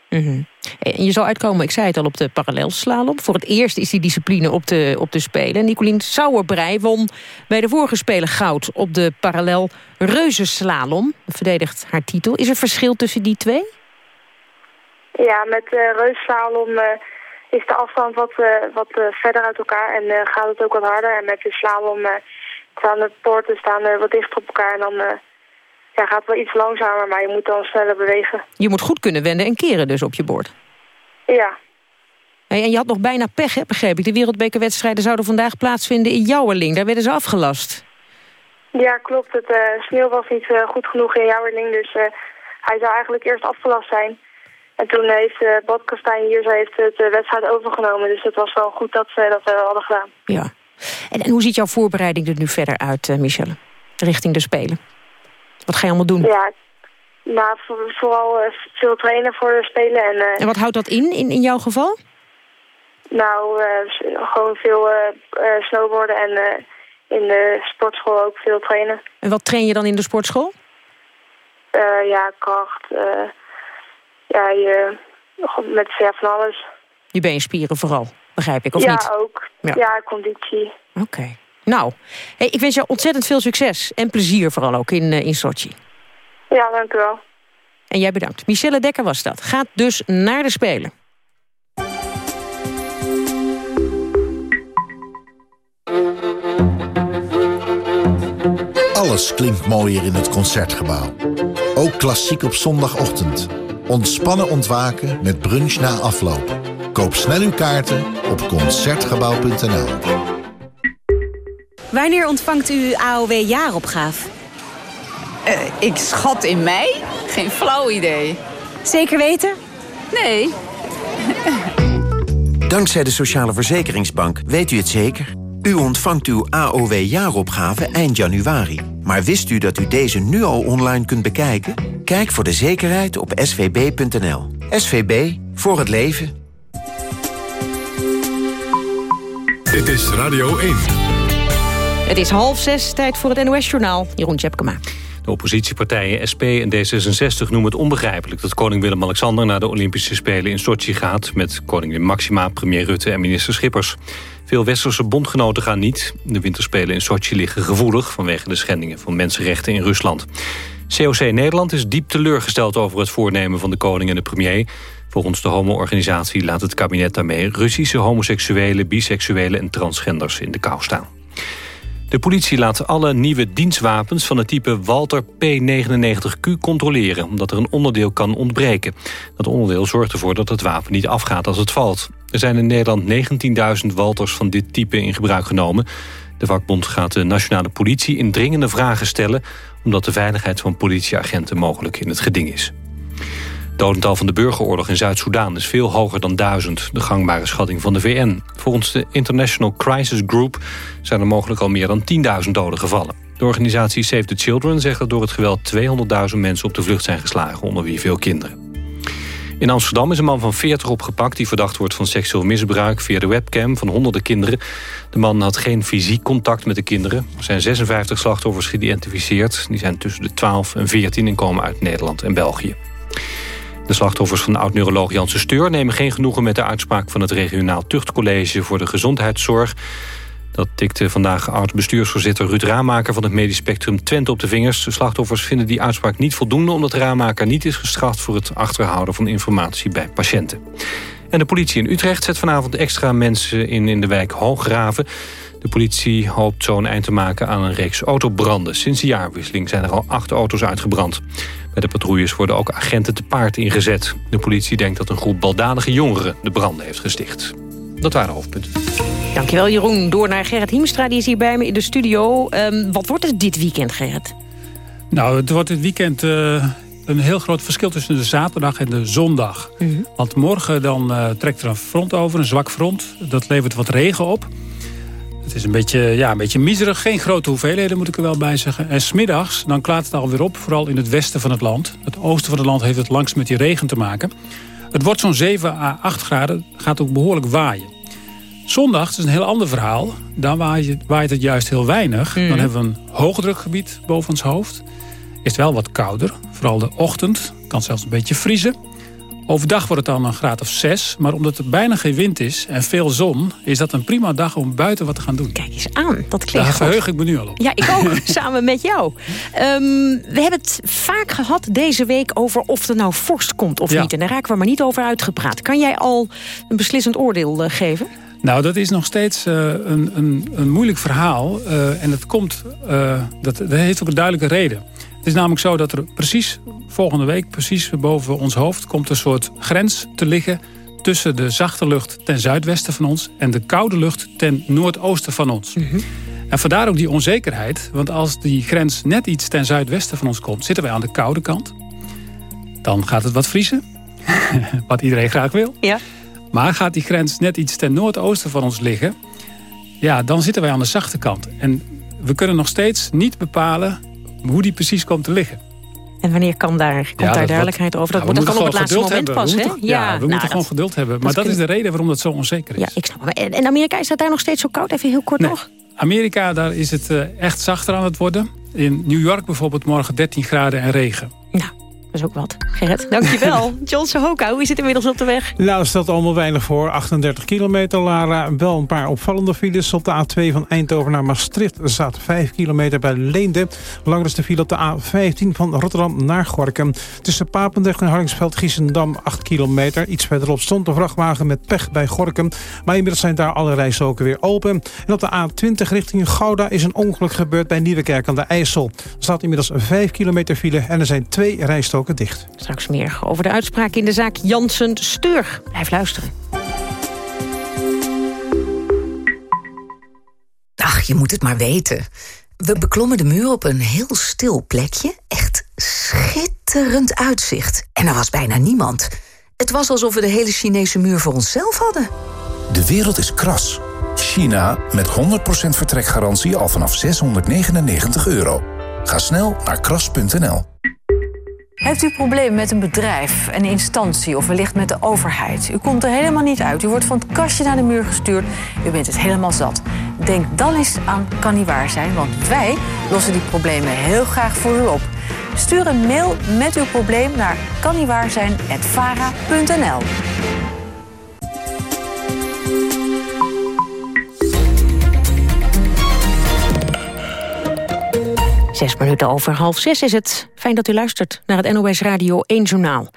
Mhm. En je zal uitkomen, ik zei het al, op de parallelslalom. Voor het eerst is die discipline op de, op de Spelen. Nicolien Sauerbrei won bij de vorige Spelen goud... op de parallel reuzenslalom. Verdedigt haar titel. Is er verschil tussen die twee? Ja, met uh, reusslalom eh, is de afstand wat, eh, wat verder uit elkaar en gaat het ook wat harder. En met de slalom staan de poorten staan, wat dichter op elkaar en dan ja, gaat het wel iets langzamer, maar je moet dan sneller bewegen. Je moet goed kunnen wenden en keren dus op je bord. Ja. Hey, en je had nog bijna pech, hè, begreep ik. De wereldbekerwedstrijden zouden vandaag plaatsvinden in Jouwerling. Daar werden ze afgelast. Ja, klopt. Het uh, sneeuw was niet uh, goed genoeg in Jouwerling, dus uh, hij zou eigenlijk eerst afgelast zijn. En toen heeft uh, hier ze heeft het wedstrijd overgenomen. Dus het was wel goed dat ze dat hadden gedaan. Ja. En, en, hoe ziet jouw voorbereiding er nu verder uit, Michelle? Richting de Spelen. Wat ga je allemaal doen? Ja, nou, vooral veel trainen voor de Spelen. En, en wat houdt dat in, in, in jouw geval? Nou, gewoon veel snowboarden en in de sportschool ook veel trainen. En wat train je dan in de sportschool? Uh, ja, kracht. Uh, ja, je, met ja, van alles. Je beenspieren vooral, begrijp ik, of ja, niet? Ook. Ja, ook. Ja, conditie. Oké. Okay. Nou, hey, ik wens jou ontzettend veel succes en plezier vooral ook in, uh, in Sochi. Ja, dank u wel. En jij bedankt. Michelle Dekker was dat. Gaat dus naar de Spelen. Alles klinkt mooier in het Concertgebouw. Ook klassiek op zondagochtend. Ontspannen ontwaken met brunch na afloop. Koop snel uw kaarten op Concertgebouw.nl. Wanneer ontvangt u AOW-jaaropgave? Uh, ik schat in mei? Geen flauw idee. Zeker weten? Nee. Dankzij de Sociale Verzekeringsbank weet u het zeker. U ontvangt uw AOW-jaaropgave eind januari. Maar wist u dat u deze nu al online kunt bekijken? Kijk voor de zekerheid op svb.nl. SVB, voor het leven. Dit is Radio 1. Het is half zes, tijd voor het NOS-journaal. Jeroen Tjepkema. De oppositiepartijen SP en D66 noemen het onbegrijpelijk... dat koning Willem-Alexander naar de Olympische Spelen in Sochi gaat... met koningin Maxima, premier Rutte en minister Schippers. Veel westerse bondgenoten gaan niet. De winterspelen in Sochi liggen gevoelig... vanwege de schendingen van mensenrechten in Rusland. COC Nederland is diep teleurgesteld over het voornemen van de koning en de premier. Volgens de homo-organisatie laat het kabinet daarmee... Russische homoseksuelen, biseksuelen en transgenders in de kou staan. De politie laat alle nieuwe dienstwapens van het type Walter P99Q controleren... omdat er een onderdeel kan ontbreken. Dat onderdeel zorgt ervoor dat het wapen niet afgaat als het valt. Er zijn in Nederland 19.000 Walters van dit type in gebruik genomen. De vakbond gaat de nationale politie indringende vragen stellen... omdat de veiligheid van politieagenten mogelijk in het geding is. Dodental van de burgeroorlog in Zuid-Soedan is veel hoger dan duizend, de gangbare schatting van de VN. Volgens de International Crisis Group zijn er mogelijk al meer dan 10.000 doden gevallen. De organisatie Save the Children zegt dat door het geweld 200.000 mensen op de vlucht zijn geslagen, onder wie veel kinderen. In Amsterdam is een man van 40 opgepakt... die verdacht wordt van seksueel misbruik via de webcam van honderden kinderen. De man had geen fysiek contact met de kinderen. Er zijn 56 slachtoffers geïdentificeerd. Die zijn tussen de 12 en 14 en komen uit Nederland en België. De slachtoffers van oud-neuroloog Janssen Steur nemen geen genoegen met de uitspraak van het regionaal tuchtcollege voor de gezondheidszorg. Dat tikte vandaag oud-bestuursvoorzitter Ruud Raamaker van het Medisch Spectrum Twente op de vingers. De slachtoffers vinden die uitspraak niet voldoende omdat Raamaker niet is gestraft voor het achterhouden van informatie bij patiënten. En de politie in Utrecht zet vanavond extra mensen in in de wijk Hooggraven. De politie hoopt zo een eind te maken aan een reeks autobranden. Sinds de jaarwisseling zijn er al acht auto's uitgebrand. Bij de patrouilles worden ook agenten te paard ingezet. De politie denkt dat een groep baldadige jongeren de branden heeft gesticht. Dat waren de hoofdpunten. Dankjewel Jeroen. Door naar Gerrit Hiemstra, die is hier bij me in de studio. Um, wat wordt het dit weekend, Gerrit? Nou, het wordt dit weekend uh, een heel groot verschil tussen de zaterdag en de zondag. Mm -hmm. Want morgen dan uh, trekt er een front over, een zwak front. Dat levert wat regen op. Het is een beetje, ja, een beetje miserig. Geen grote hoeveelheden, moet ik er wel bij zeggen. En smiddags, dan klaart het alweer op. Vooral in het westen van het land. Het oosten van het land heeft het langs met die regen te maken. Het wordt zo'n 7 à 8 graden. Gaat ook behoorlijk waaien. Zondag is een heel ander verhaal. Dan waait, het juist heel weinig. Dan hebben we een hoogdrukgebied boven ons hoofd. Is het wel wat kouder. Vooral de ochtend. Kan zelfs een beetje vriezen. Overdag wordt het dan een graad of 6. Maar omdat er bijna geen wind is en veel zon... is dat een prima dag om buiten wat te gaan doen. Kijk eens aan, dat klinkt Daar verheug ik me nu al op. Ja, ik ook, samen met jou. Um, we hebben het vaak gehad deze week over of er nou vorst komt of ja. niet. En daar raken we maar niet over uitgepraat. Kan jij al een beslissend oordeel uh, geven? Nou, dat is nog steeds uh, een, een, een, moeilijk verhaal. Uh, en dat komt, dat, dat heeft ook een duidelijke reden. Het is namelijk zo dat er precies volgende week, precies boven ons hoofd... komt een soort grens te liggen tussen de zachte lucht ten zuidwesten van ons... en de koude lucht ten noordoosten van ons. En vandaar ook die onzekerheid. Want als die grens net iets ten zuidwesten van ons komt... zitten wij aan de koude kant. Dan gaat het wat vriezen. wat iedereen graag wil. Ja. Maar gaat die grens net iets ten noordoosten van ons liggen... ja, dan zitten wij aan de zachte kant. En we kunnen nog steeds niet bepalen hoe die precies komt te liggen. En wanneer kan daar, komt Ja, daar dat duidelijkheid over? Dat Ja, we dan moeten op het laatste gewoon moment pas, hè? We moeten- ja, we nou, moeten gewoon dat- geduld hebben. Maar dat dat is de reden waarom dat zo onzeker is. Ja, ik snap. En en Amerika, is dat daar nog steeds zo koud? Even heel kort nog. Amerika, daar is het eh, echt zachter aan het worden. In New York bijvoorbeeld morgen 13 graden en regen. Dat is ook wat. Gerrit, dankjewel. John Sohoka, hoe is het inmiddels op de weg? Nou, stelt allemaal weinig voor. 38 kilometer, Lara. Wel een paar opvallende files. Op de A2 van Eindhoven naar Maastricht staat 5 kilometer bij Leende. Langer is de file op de A15 van Rotterdam naar Gorkum. Tussen Papendrecht en Hardingsveld-Giessendam 8 kilometer. Iets verderop stond een vrachtwagen met pech bij Gorkum. Maar inmiddels zijn daar alle rijstroken weer open. En op de A20 richting Gouda is een ongeluk gebeurd bij Nieuwekerk aan de IJssel. Er staat inmiddels 5 kilometer file en er zijn twee rijstroken dicht. Straks meer over de uitspraak in de zaak Jansen-Steur. Blijf luisteren. Ach, je moet het maar weten. We beklommen de muur op een heel stil plekje. Echt schitterend uitzicht. En er was bijna niemand. Het was alsof we de hele Chinese muur voor onszelf hadden. De wereld is kras. China met 100% vertrekgarantie al vanaf 699 euro. Ga snel naar kras.nl. Heeft u problemen met een bedrijf, een instantie of wellicht met de overheid? U komt er helemaal niet uit. U wordt van het kastje naar de muur gestuurd. U bent het helemaal zat. Denk dan eens aan Kan Niet Waar Zijn, want wij lossen die problemen heel graag voor u op. Stuur een mail met uw probleem naar kanniewaarzijn.vara.nl. Zes minuten over half zes is het. Fijn dat u luistert naar het NOS Radio 1 Journaal.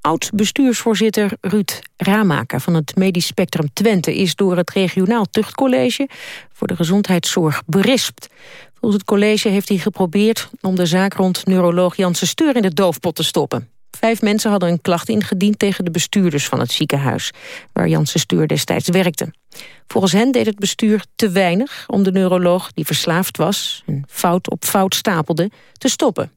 Oud-bestuursvoorzitter Ruud Ramaker van het Medisch Spectrum Twente... is door het regionaal tuchtcollege voor de gezondheidszorg berispt. Volgens het college heeft hij geprobeerd om de zaak rond neuroloog Janssen Steur in de doofpot te stoppen. Vijf mensen hadden een klacht ingediend tegen de bestuurders van het ziekenhuis... waar Janssen Steur destijds werkte. Volgens hen deed het bestuur te weinig om de neuroloog die verslaafd was... en fout op fout stapelde, te stoppen.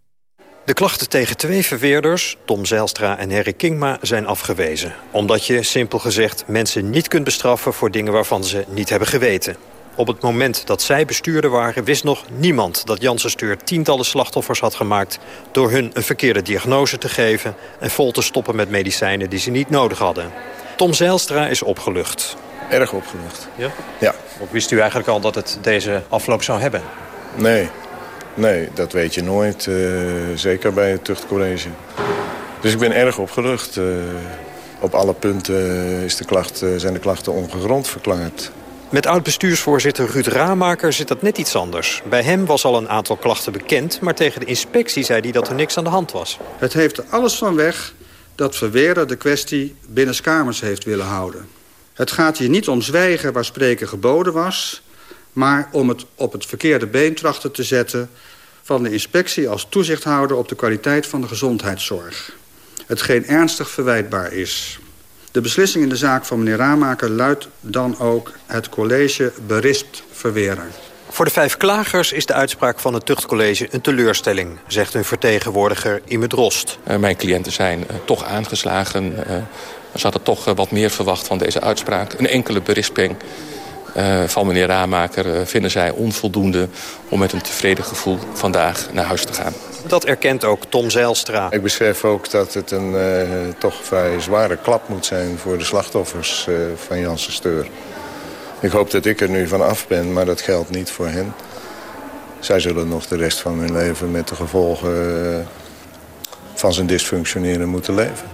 De klachten tegen twee verweerders, Tom Zijlstra en Harry Kingma, zijn afgewezen. Omdat je, simpel gezegd, mensen niet kunt bestraffen voor dingen waarvan ze niet hebben geweten. Op het moment dat zij bestuurder waren, wist nog niemand dat Janssen Steur tientallen slachtoffers had gemaakt door hun een verkeerde diagnose te geven en vol te stoppen met medicijnen die ze niet nodig hadden. Tom Zijlstra is opgelucht. Erg opgelucht. Ja? Ja. Of wist u eigenlijk al dat het deze afloop zou hebben? Nee. Nee, dat weet je nooit. eh, zeker bij het tuchtcollege. Dus ik ben erg opgelucht. eh, op alle punten is de klacht, eh, zijn de klachten ongegrond verklaard. Met oud-bestuursvoorzitter Ruud Ramaker zit dat net iets anders. Bij hem was al een aantal klachten bekend... maar tegen de inspectie zei hij dat er niks aan de hand was. Het heeft er alles van weg dat Verweerder de kwestie binnenskamers heeft willen houden. Het gaat hier niet om zwijgen waar spreken geboden was... maar om het op het verkeerde been trachten te zetten... van de inspectie als toezichthouder op de kwaliteit van de gezondheidszorg. Hetgeen ernstig verwijtbaar is. De beslissing in de zaak van meneer Ramaker luidt dan ook... het college berispt Verweerder. Voor de vijf klagers is de uitspraak van het tuchtcollege een teleurstelling... zegt hun vertegenwoordiger Imet Rost. Uh, mijn cliënten zijn uh, toch aangeslagen. Uh, ze hadden toch wat meer verwacht van deze uitspraak. Een enkele berisping van meneer Ramaker vinden zij onvoldoende... om met een tevreden gevoel vandaag naar huis te gaan. Dat erkent ook Tom Zijlstra. Ik besef ook dat het een uh, toch vrij zware klap moet zijn... voor de slachtoffers uh, van Janssen Steur. Ik hoop dat ik er nu van af ben, maar dat geldt niet voor hen. Zij zullen nog de rest van hun leven met de gevolgen uh, van zijn dysfunctioneren moeten leven.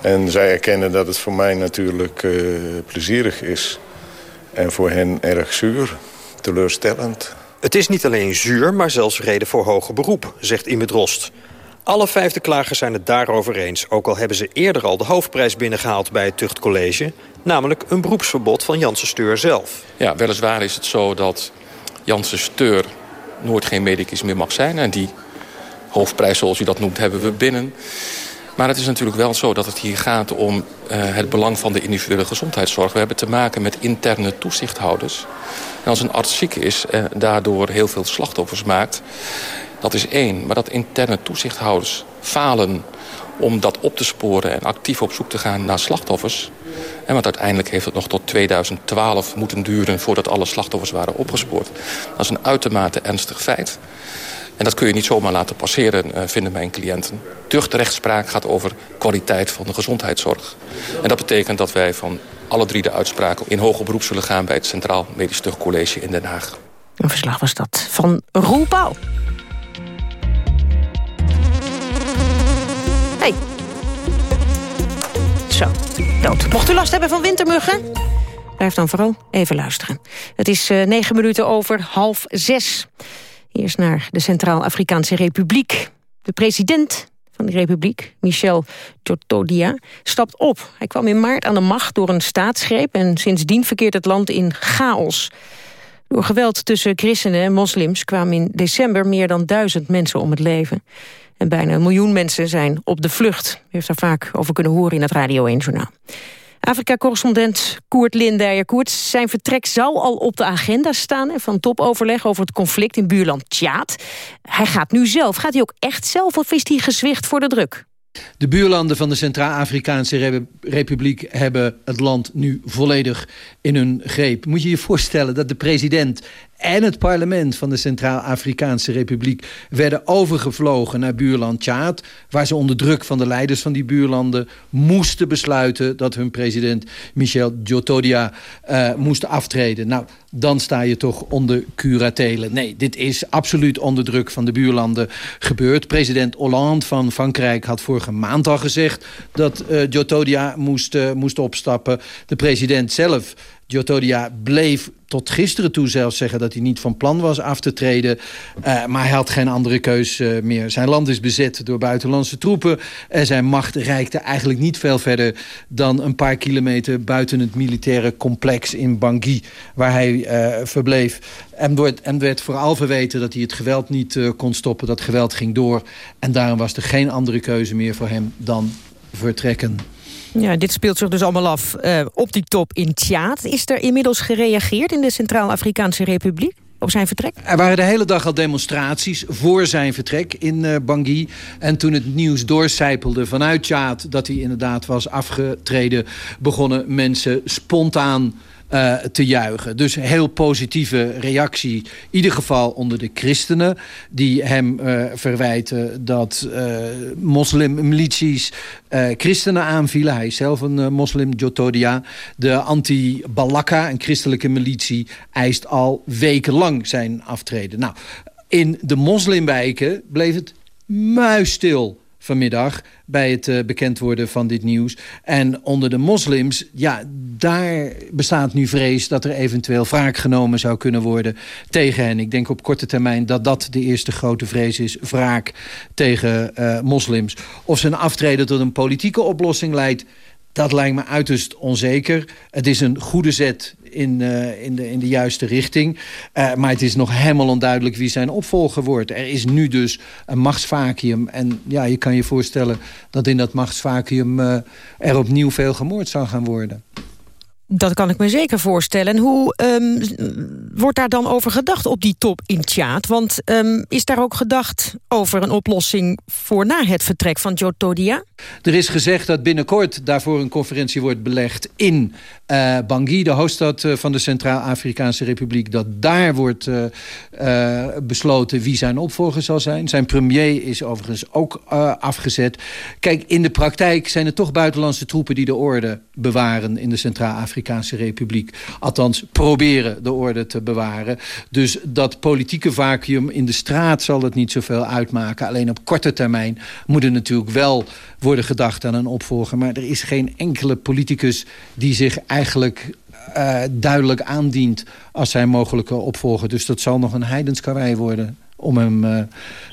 En zij erkennen dat het voor mij natuurlijk plezierig is... en voor hen erg zuur, teleurstellend... Het is niet alleen zuur, maar zelfs reden voor hoger beroep, zegt Imet Rost. Alle vijfde klagers zijn het daarover eens... ook al hebben ze eerder al de hoofdprijs binnengehaald bij het tuchtcollege... namelijk een beroepsverbod van Janssen Steur zelf. Ja, weliswaar is het zo dat Janssen Steur nooit geen medicus meer mag zijn... en die hoofdprijs, zoals u dat noemt, hebben we binnen. Maar het is natuurlijk wel zo dat het hier gaat om uh, het belang van de individuele gezondheidszorg. We hebben te maken met interne toezichthouders. En als een arts ziek is en daardoor heel veel slachtoffers maakt... dat is één. Maar dat interne toezichthouders falen om dat op te sporen... en actief op zoek te gaan naar slachtoffers... En want uiteindelijk heeft het nog tot 2012 moeten duren... voordat alle slachtoffers waren opgespoord. Dat is een uitermate ernstig feit. En dat kun je niet zomaar laten passeren, uh, vinden mijn cliënten. Tuchte rechtspraak gaat over kwaliteit van de gezondheidszorg. En dat betekent dat wij van alle drie de uitspraken... in hoger beroep zullen gaan bij het Centraal Medisch Tuchtcollege in Den Haag. Een verslag was dat van Roel. Hey. Zo, dood. Mocht u last hebben van wintermuggen? Blijf dan vooral even luisteren. Het is uh, negen minuten over half zes. Eerst naar de Centraal-Afrikaanse Republiek. De president van de republiek, Michel Djotodia, stapt op. Hij kwam in maart aan de macht door een staatsgreep... en sindsdien verkeert het land in chaos. Door geweld tussen christenen en moslims... kwamen in december meer dan duizend mensen om het leven. En bijna een miljoen mensen zijn op de vlucht. U heeft daar vaak over kunnen horen in het Radio 1-journaal. Afrika-correspondent Koert Lindijer. Koert, zijn vertrek zou al op de agenda staan... van topoverleg over het conflict in buurland Tjaat. Hij gaat nu zelf. Gaat hij ook echt zelf of is hij gezwicht voor de druk? De buurlanden van de Centraal-Afrikaanse Republiek hebben het land nu volledig in hun greep. Moet je je voorstellen dat de president en het parlement van de Centraal-Afrikaanse Republiek... werden overgevlogen naar buurland Tjaad... waar ze onder druk van de leiders van die buurlanden moesten besluiten... dat hun president Michel Djotodia uh, moest aftreden. Nou, dan sta je toch onder curatelen. Nee, dit is absoluut onder druk van de buurlanden gebeurd. President Hollande van Frankrijk had vorige maand al gezegd... dat uh, Djotodia moest, uh, moest opstappen. De president zelf Jotodia bleef tot gisteren toe zelfs zeggen dat hij niet van plan was af te treden. Uh, maar hij had geen andere keus uh, meer. Zijn land is bezet door buitenlandse troepen. En zijn macht reikte eigenlijk niet veel verder dan een paar kilometer buiten het militaire complex in Bangui. Waar hij uh, verbleef. En werd, en werd vooral verweten dat hij het geweld niet kon stoppen. Dat geweld ging door. En daarom was er geen andere keuze meer voor hem dan vertrekken. Ja, dit speelt zich dus allemaal af uh, op die top in Tjaat. Is er inmiddels gereageerd in de Centraal-Afrikaanse Republiek? op zijn vertrek? Er waren de hele dag al demonstraties voor zijn vertrek in uh, Bangui. En toen het nieuws doorcijpelde vanuit Tjaat dat hij inderdaad was afgetreden... begonnen mensen spontaan uh, te juichen. Dus heel positieve reactie. In ieder geval onder de christenen. Die hem uh, verwijten dat uh, moslimmilities christenen aanvielen. Hij is zelf een moslim, Jotodia. De anti-Balaka, een christelijke militie, eist al wekenlang zijn aftreden. Nou, in de moslimwijken bleef het muisstil vanmiddag bij het uh, bekend worden van dit nieuws. En onder de moslims, ja, daar bestaat nu vrees... dat er eventueel wraak genomen zou kunnen worden tegen hen. Ik denk op korte termijn dat dat de eerste grote vrees is. Wraak tegen uh, moslims. Of zijn aftreden tot een politieke oplossing leidt... Dat lijkt me uiterst onzeker. Het is een goede zet in, uh, in, de, in de juiste richting. Uh, maar het is nog helemaal onduidelijk wie zijn opvolger wordt. Er is nu dus een machtsvacuum. En ja, je kan je voorstellen dat in dat machtsvacuum... Uh, er opnieuw veel gemoord zou gaan worden. Dat kan ik me zeker voorstellen. En hoe um, wordt daar dan over gedacht op die top in Tjaat? Want um, is daar ook gedacht over een oplossing voor na het vertrek van Joe Todia? Er is gezegd dat binnenkort daarvoor een conferentie wordt belegd in uh, Bangui, de hoofdstad uh, van de Centraal-Afrikaanse Republiek. Dat daar wordt uh, besloten wie zijn opvolger zal zijn. Zijn premier is overigens ook afgezet. Kijk, in de praktijk zijn het toch buitenlandse troepen die de orde bewaren in de Centraal-Afrikaanse Afrikaanse Republiek. Althans, proberen de orde te bewaren. Dus dat politieke vacuüm in de straat zal het niet zoveel uitmaken. Alleen op korte termijn moet er natuurlijk wel worden gedacht aan een opvolger. Maar er is geen enkele politicus die zich eigenlijk uh, duidelijk aandient als zijn mogelijke opvolger. Dus dat zal nog een heidenskarwei worden om hem uh,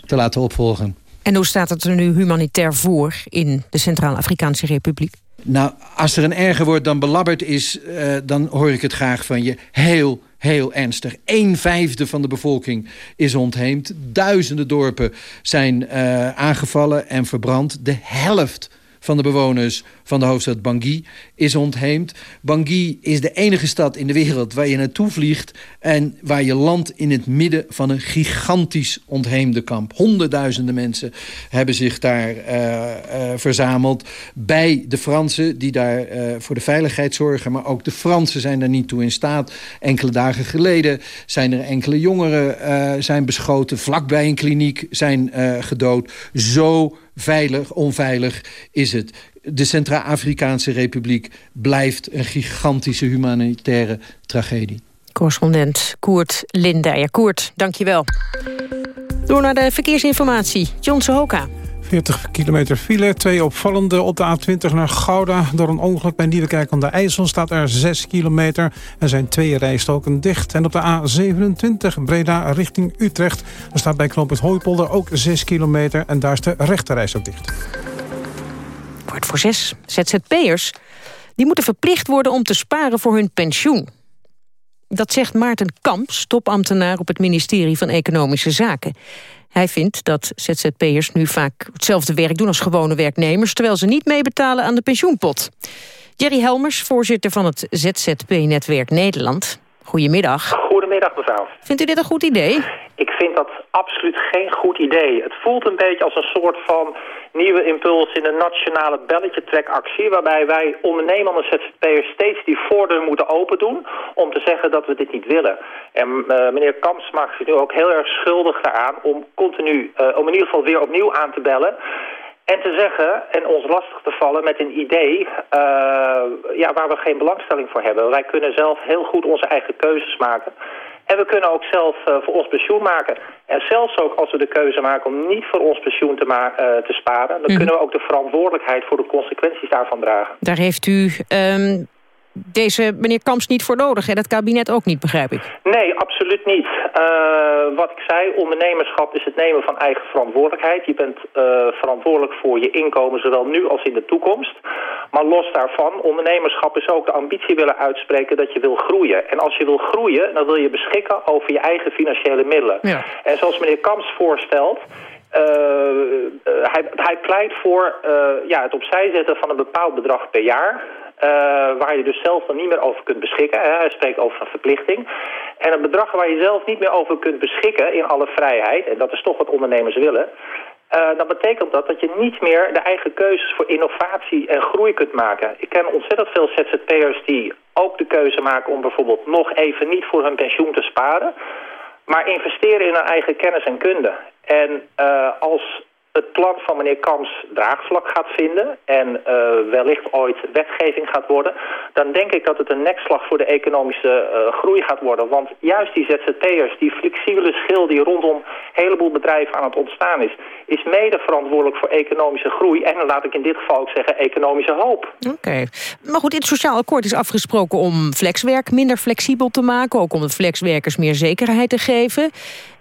te laten opvolgen. En hoe staat het er nu humanitair voor in de Centraal-Afrikaanse Republiek? Nou, als er een erger woord dan belabberd is... Uh, dan hoor ik het graag van je. Heel, heel ernstig. Een vijfde van de bevolking is ontheemd. Duizenden dorpen zijn uh, aangevallen en verbrand. De helft van de bewoners van de hoofdstad Bangui is ontheemd. Bangui is de enige stad in de wereld waar je naartoe vliegt... en waar je landt in het midden van een gigantisch ontheemde kamp. Honderdduizenden mensen hebben zich daar uh, uh, verzameld. Bij de Fransen die daar uh, voor de veiligheid zorgen. Maar ook de Fransen zijn daar niet toe in staat. Enkele dagen geleden zijn er enkele jongeren zijn beschoten. Vlakbij een kliniek zijn gedood. Zo veilig, onveilig is het. De Centraal-Afrikaanse Republiek blijft een gigantische humanitaire tragedie. Correspondent Koert Lindijer. Koert, dankjewel. Door naar de verkeersinformatie. John Sohoka. 40 kilometer file, twee opvallende op de A20 naar Gouda. Door een ongeluk bij Nieuwekerk aan de IJssel staat er 6 kilometer. Er zijn twee rijstoken dicht. En op de A27 Breda richting Utrecht... er staat bij knooppunt Hooipolder ook 6 kilometer... en daar is de rechterreis ook dicht. Kwart voor zes. ZZP'ers die moeten verplicht worden om te sparen voor hun pensioen. Dat zegt Maarten Kamps, topambtenaar op het ministerie van Economische Zaken. Hij vindt dat ZZP'ers nu vaak hetzelfde werk doen als gewone werknemers... terwijl ze niet meebetalen aan de pensioenpot. Jerry Helmers, voorzitter van het ZZP-netwerk Nederland. Goedemiddag. Goedemiddag, mevrouw. Vindt u dit een goed idee? Ik vind dat absoluut geen goed idee. Het voelt een beetje als een soort van nieuwe impuls in de nationale belletjetrekactie... waarbij wij ondernemende ZZP'ers steeds die voordeur moeten open doen... om te zeggen dat we dit niet willen. En uh, meneer Kamps maakt zich nu ook heel erg schuldig daaraan... om continu, uh, om in ieder geval weer opnieuw aan te bellen... En te zeggen en ons lastig te vallen met een idee uh, ja, waar we geen belangstelling voor hebben. Wij kunnen zelf heel goed onze eigen keuzes maken. En we kunnen ook zelf uh, voor ons pensioen maken. En zelfs ook als we de keuze maken om niet voor ons pensioen te, uh, te sparen... dan mm. kunnen we ook de verantwoordelijkheid voor de consequenties daarvan dragen. Daar heeft u um, deze meneer Kamps niet voor nodig. En dat kabinet ook niet, begrijp ik. Nee, absoluut niet. Uh, wat ik zei, ondernemerschap is het nemen van eigen verantwoordelijkheid. Je bent uh, verantwoordelijk voor je inkomen, zowel nu als in de toekomst. Maar los daarvan, ondernemerschap is ook de ambitie willen uitspreken dat je wil groeien. En als je wil groeien, dan wil je beschikken over je eigen financiële middelen. Ja. En zoals meneer Kamps voorstelt... Uh, hij, hij pleit voor ja, het opzij zetten van een bepaald bedrag per jaar... Uh, waar je dus zelf dan niet meer over kunt beschikken. Hè. Hij spreekt over een verplichting. En een bedrag waar je zelf niet meer over kunt beschikken in alle vrijheid... en dat is toch wat ondernemers willen... Uh, dan betekent dat dat je niet meer de eigen keuzes voor innovatie en groei kunt maken. Ik ken ontzettend veel ZZP'ers die ook de keuze maken om bijvoorbeeld nog even niet voor hun pensioen te sparen... maar investeren in hun eigen kennis en kunde. En uh, als het plan van meneer Kams draagvlak gaat vinden en uh, wellicht ooit wetgeving gaat worden, dan denk ik dat het een nekslag voor de economische uh, groei gaat worden. Want juist die ZZP'ers, die flexibele schil die rondom een heleboel bedrijven aan het ontstaan is, is mede verantwoordelijk voor economische groei en laat ik in dit geval ook zeggen economische hoop. Oké, maar goed, in het sociaal akkoord is afgesproken om flexwerk minder flexibel te maken, ook om de flexwerkers meer zekerheid te geven.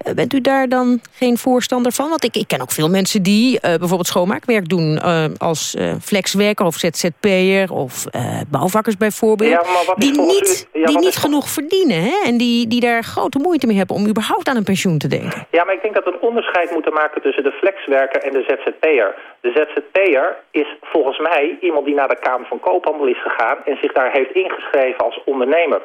Uh, bent u daar dan geen voorstander van? Want ik, ik ken ook veel mensen die uh, bijvoorbeeld schoonmaakwerk doen uh, als uh, flexwerker of ZZP'er of bouwvakkers bijvoorbeeld. Ja, maar wat die niet, u, ja, die niet genoeg verdienen hè? en die, die daar grote moeite mee hebben om überhaupt aan een pensioen te denken. Ja, maar ik denk dat we een onderscheid moeten maken tussen de flexwerker en de ZZP'er. De ZZP'er is volgens mij iemand die naar de Kamer van Koophandel is gegaan en zich daar heeft ingeschreven als ondernemer.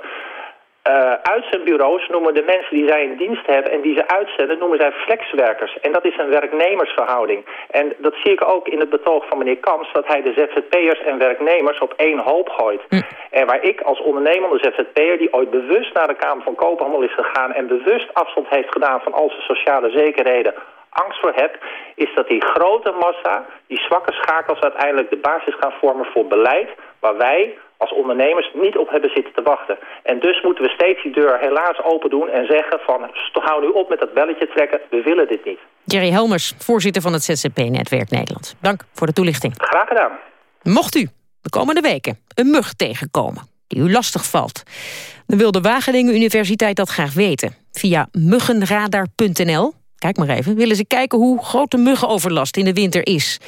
Uh, uitzendbureaus noemen de mensen die zij in dienst hebben en die ze uitzenden, noemen zij flexwerkers. En dat is een werknemersverhouding. En dat zie ik ook in het betoog van meneer Kams, dat hij de ZZP'ers en werknemers op één hoop gooit. Hm. En waar ik als ondernemende ZZP'er, die ooit bewust naar de Kamer van Koophandel is gegaan en bewust afstand heeft gedaan van al zijn sociale zekerheden, angst voor heb, is dat die grote massa, die zwakke schakels uiteindelijk de basis gaan vormen voor beleid waar wij als ondernemers niet op hebben zitten te wachten. En dus moeten we steeds die deur helaas open doen en zeggen van... hou nu op met dat belletje trekken, we willen dit niet. Jerry Helmers, voorzitter van het ZZP-netwerk Nederland. Dank voor de toelichting. Graag gedaan. Mocht u de komende weken een mug tegenkomen die u lastig valt... dan wil de Wageningen Universiteit dat graag weten. Via muggenradar.nl, kijk maar even, willen ze kijken hoe grote muggenoverlast in de winter is...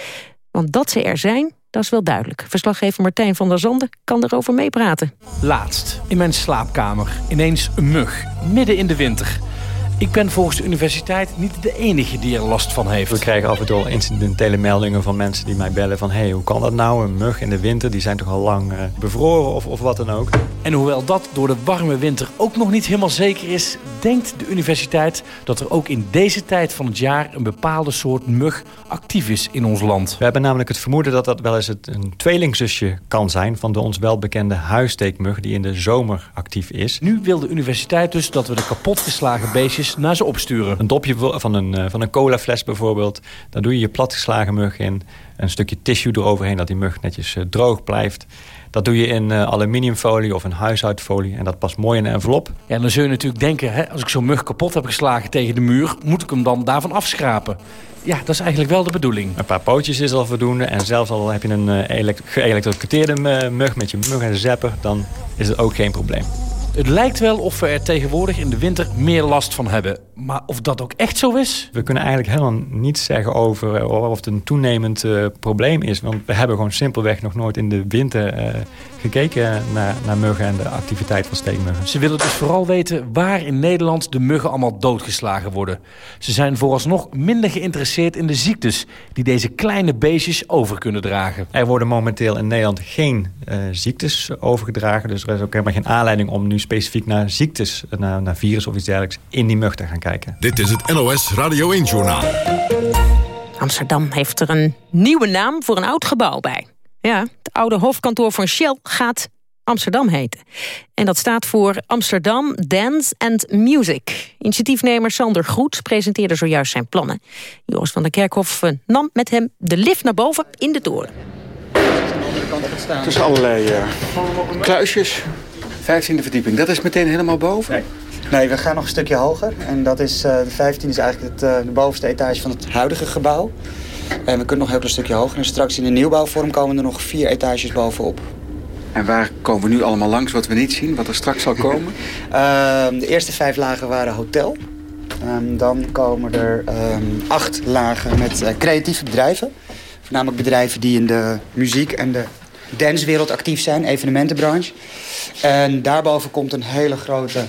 Want dat ze er zijn, dat is wel duidelijk. Verslaggever Martijn van der Zanden kan erover meepraten. Laatst, in mijn slaapkamer, ineens een mug, midden in de winter. Ik ben volgens de universiteit niet de enige die er last van heeft. We krijgen af en toe incidentele meldingen van mensen die mij bellen van... hé, hey, hoe kan dat nou? Een mug in de winter, die zijn toch al lang uh, bevroren of, of wat dan ook. En hoewel dat door de warme winter ook nog niet helemaal zeker is... denkt de universiteit dat er ook in deze tijd van het jaar... een bepaalde soort mug actief is in ons land. We hebben namelijk het vermoeden dat dat wel eens het, een tweelingzusje kan zijn... van de ons welbekende huissteekmug die in de zomer actief is. Nu wil de universiteit dus dat we de kapotgeslagen beestjes naar ze opsturen. Een dopje van een, eh, van een colafles bijvoorbeeld. Daar doe je je platgeslagen mug in. Een stukje tissue eroverheen dat die mug netjes eh, droog blijft. Dat doe je in uh, aluminiumfolie of in huishoudfolie. En dat past mooi in een envelop. Ja, dan zul je natuurlijk denken... Hè, als ik zo'n mug kapot heb geslagen tegen de muur... moet ik hem dan daarvan afschrapen. Ja, dat is eigenlijk wel de bedoeling. Een paar pootjes is al voldoende. En zelfs al heb je een geëlektrocuteerde mug met je mug en zapper... dan is het ook geen probleem. Het lijkt wel of we er tegenwoordig in de winter meer last van hebben. Maar of dat ook echt zo is? We kunnen eigenlijk helemaal niets zeggen over eh, of het een toenemend uh, probleem is. Want we hebben gewoon simpelweg nog nooit in de winter uh, gekeken naar, naar muggen en de activiteit van steekmuggen. Ze willen dus vooral weten waar in Nederland de muggen allemaal doodgeslagen worden. Ze zijn vooralsnog minder geïnteresseerd in de ziektes die deze kleine beestjes over kunnen dragen. Er worden momenteel in Nederland geen ziektes overgedragen. Dus er is ook helemaal geen aanleiding om nu specifiek naar ziektes, naar, naar virus of iets dergelijks, in die mug te gaan kijken. Dit is het NOS Radio 1-journaal. Amsterdam heeft er een nieuwe naam voor een oud gebouw bij. Ja, het oude hoofdkantoor van Shell gaat Amsterdam heten. En dat staat voor Amsterdam Dance and Music. Initiatiefnemer Sander Groet presenteerde zojuist zijn plannen. Joris van der Kerkhof eh, nam met hem de lift naar boven in de toren. Tussen allerlei uh, kluisjes. 15e verdieping, dat is meteen helemaal boven? Nee. Nee, we gaan nog een stukje hoger. En dat is, uh, de 15 is eigenlijk het, uh, de bovenste etage van het huidige gebouw. En we kunnen nog een heel stukje hoger. En straks in de nieuwbouwvorm komen er nog vier etages bovenop. En waar komen we nu allemaal langs wat we niet zien, wat er straks zal komen? uh, de eerste vijf lagen waren hotel. Um, dan komen er um, acht lagen met uh, creatieve bedrijven. Voornamelijk bedrijven die in de muziek en de dancewereld actief zijn, evenementenbranche. En daarboven komt een hele grote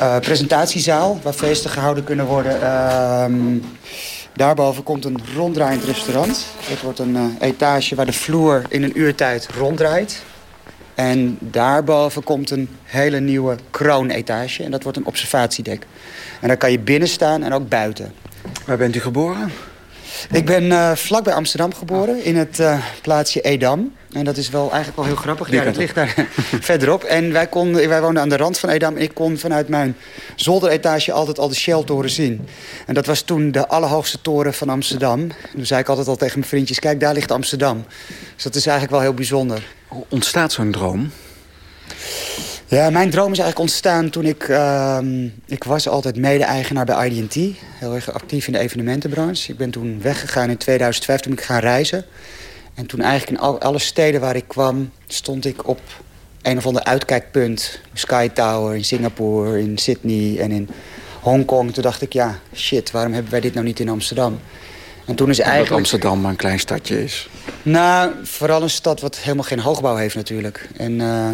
uh, presentatiezaal waar feesten gehouden kunnen worden. Uh, daarboven komt een ronddraaiend restaurant. Dat wordt een uh, etage waar de vloer in een uurtijd ronddraait. En daarboven komt een hele nieuwe kroonetage. En dat wordt een observatiedek. En daar kan je binnen staan en ook buiten. Waar bent u geboren? Ik ben uh, vlakbij Amsterdam geboren, in het uh, plaatsje Edam. En dat is wel eigenlijk wel heel grappig. Ja, dat ligt daar verderop. En wij, kon, wij woonden aan de rand van Edam. En ik kon vanuit mijn zolderetage altijd al de Shell-toren zien. En dat was toen de allerhoogste toren van Amsterdam. En toen zei ik altijd al tegen mijn vriendjes... kijk, daar ligt Amsterdam. Dus dat is eigenlijk wel heel bijzonder. Hoe ontstaat zo'n droom? Ja, mijn droom is eigenlijk ontstaan toen ik... Uh, ik was altijd mede-eigenaar bij IDT. Heel erg actief in de evenementenbranche. Ik ben toen weggegaan in 2005 toen ik gaan reizen. En toen eigenlijk in alle steden waar ik kwam... stond ik op een of ander uitkijkpunt. Sky Tower in Singapore, in Sydney en in Hongkong. Toen dacht ik, ja, shit, waarom hebben wij dit nou niet in Amsterdam? En toen is eigenlijk... Dat Amsterdam maar een klein stadje is. Nou, vooral een stad wat helemaal geen hoogbouw heeft natuurlijk. En... Uh,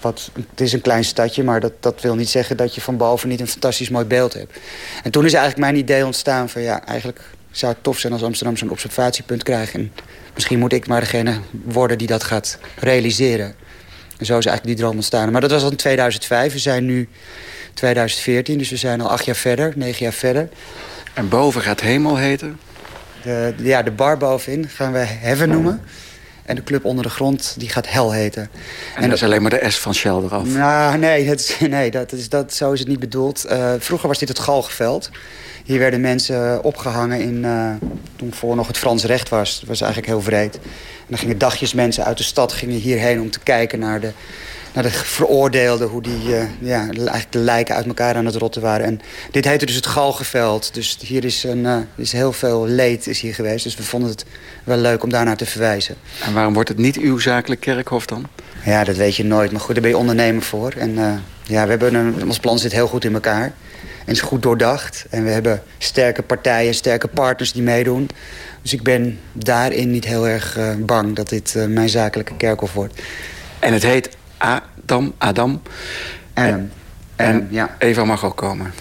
wat, het is een klein stadje, maar dat, dat wil niet zeggen dat je van boven niet een fantastisch mooi beeld hebt. En toen is eigenlijk mijn idee ontstaan van ja, eigenlijk zou het tof zijn als Amsterdam zo'n observatiepunt krijgt. En misschien moet ik maar degene worden die dat gaat realiseren. En zo is eigenlijk die droom ontstaan. Maar dat was al in 2005. We zijn nu 2014, dus we zijn al acht jaar verder, negen jaar verder. En boven gaat hemel heten? De, ja, de bar bovenin gaan we Heaven noemen. En de club onder de grond, die gaat Hel heten. En, en dat is alleen maar de S van Shell eraf? Nou, nee, dat, nee dat is, dat, zo is het niet bedoeld. Uh, vroeger was dit het Galgenveld. Hier werden mensen opgehangen in, uh, toen voor nog het Frans recht was. Dat was eigenlijk heel vreed. En dan gingen dagjes mensen uit de stad gingen hierheen om te kijken naar de, naar de veroordeelden. Hoe die uh, ja, eigenlijk de lijken uit elkaar aan het rotten waren. En dit heette dus het Galgenveld. Dus hier is, een, uh, is heel veel leed is hier geweest. Dus we vonden het wel leuk om daarnaar te verwijzen. En waarom wordt het niet uw zakelijk kerkhof dan? Ja, dat weet je nooit. Maar goed, daar ben je ondernemer voor. En ja, we hebben een, ons plan zit heel goed in elkaar. En is goed doordacht. En we hebben sterke partijen, sterke partners die meedoen. Dus ik ben daarin niet heel erg bang dat dit mijn zakelijke kerkhof wordt. En het heet Adam, Adam. Adam. En ja. Eva mag ook komen.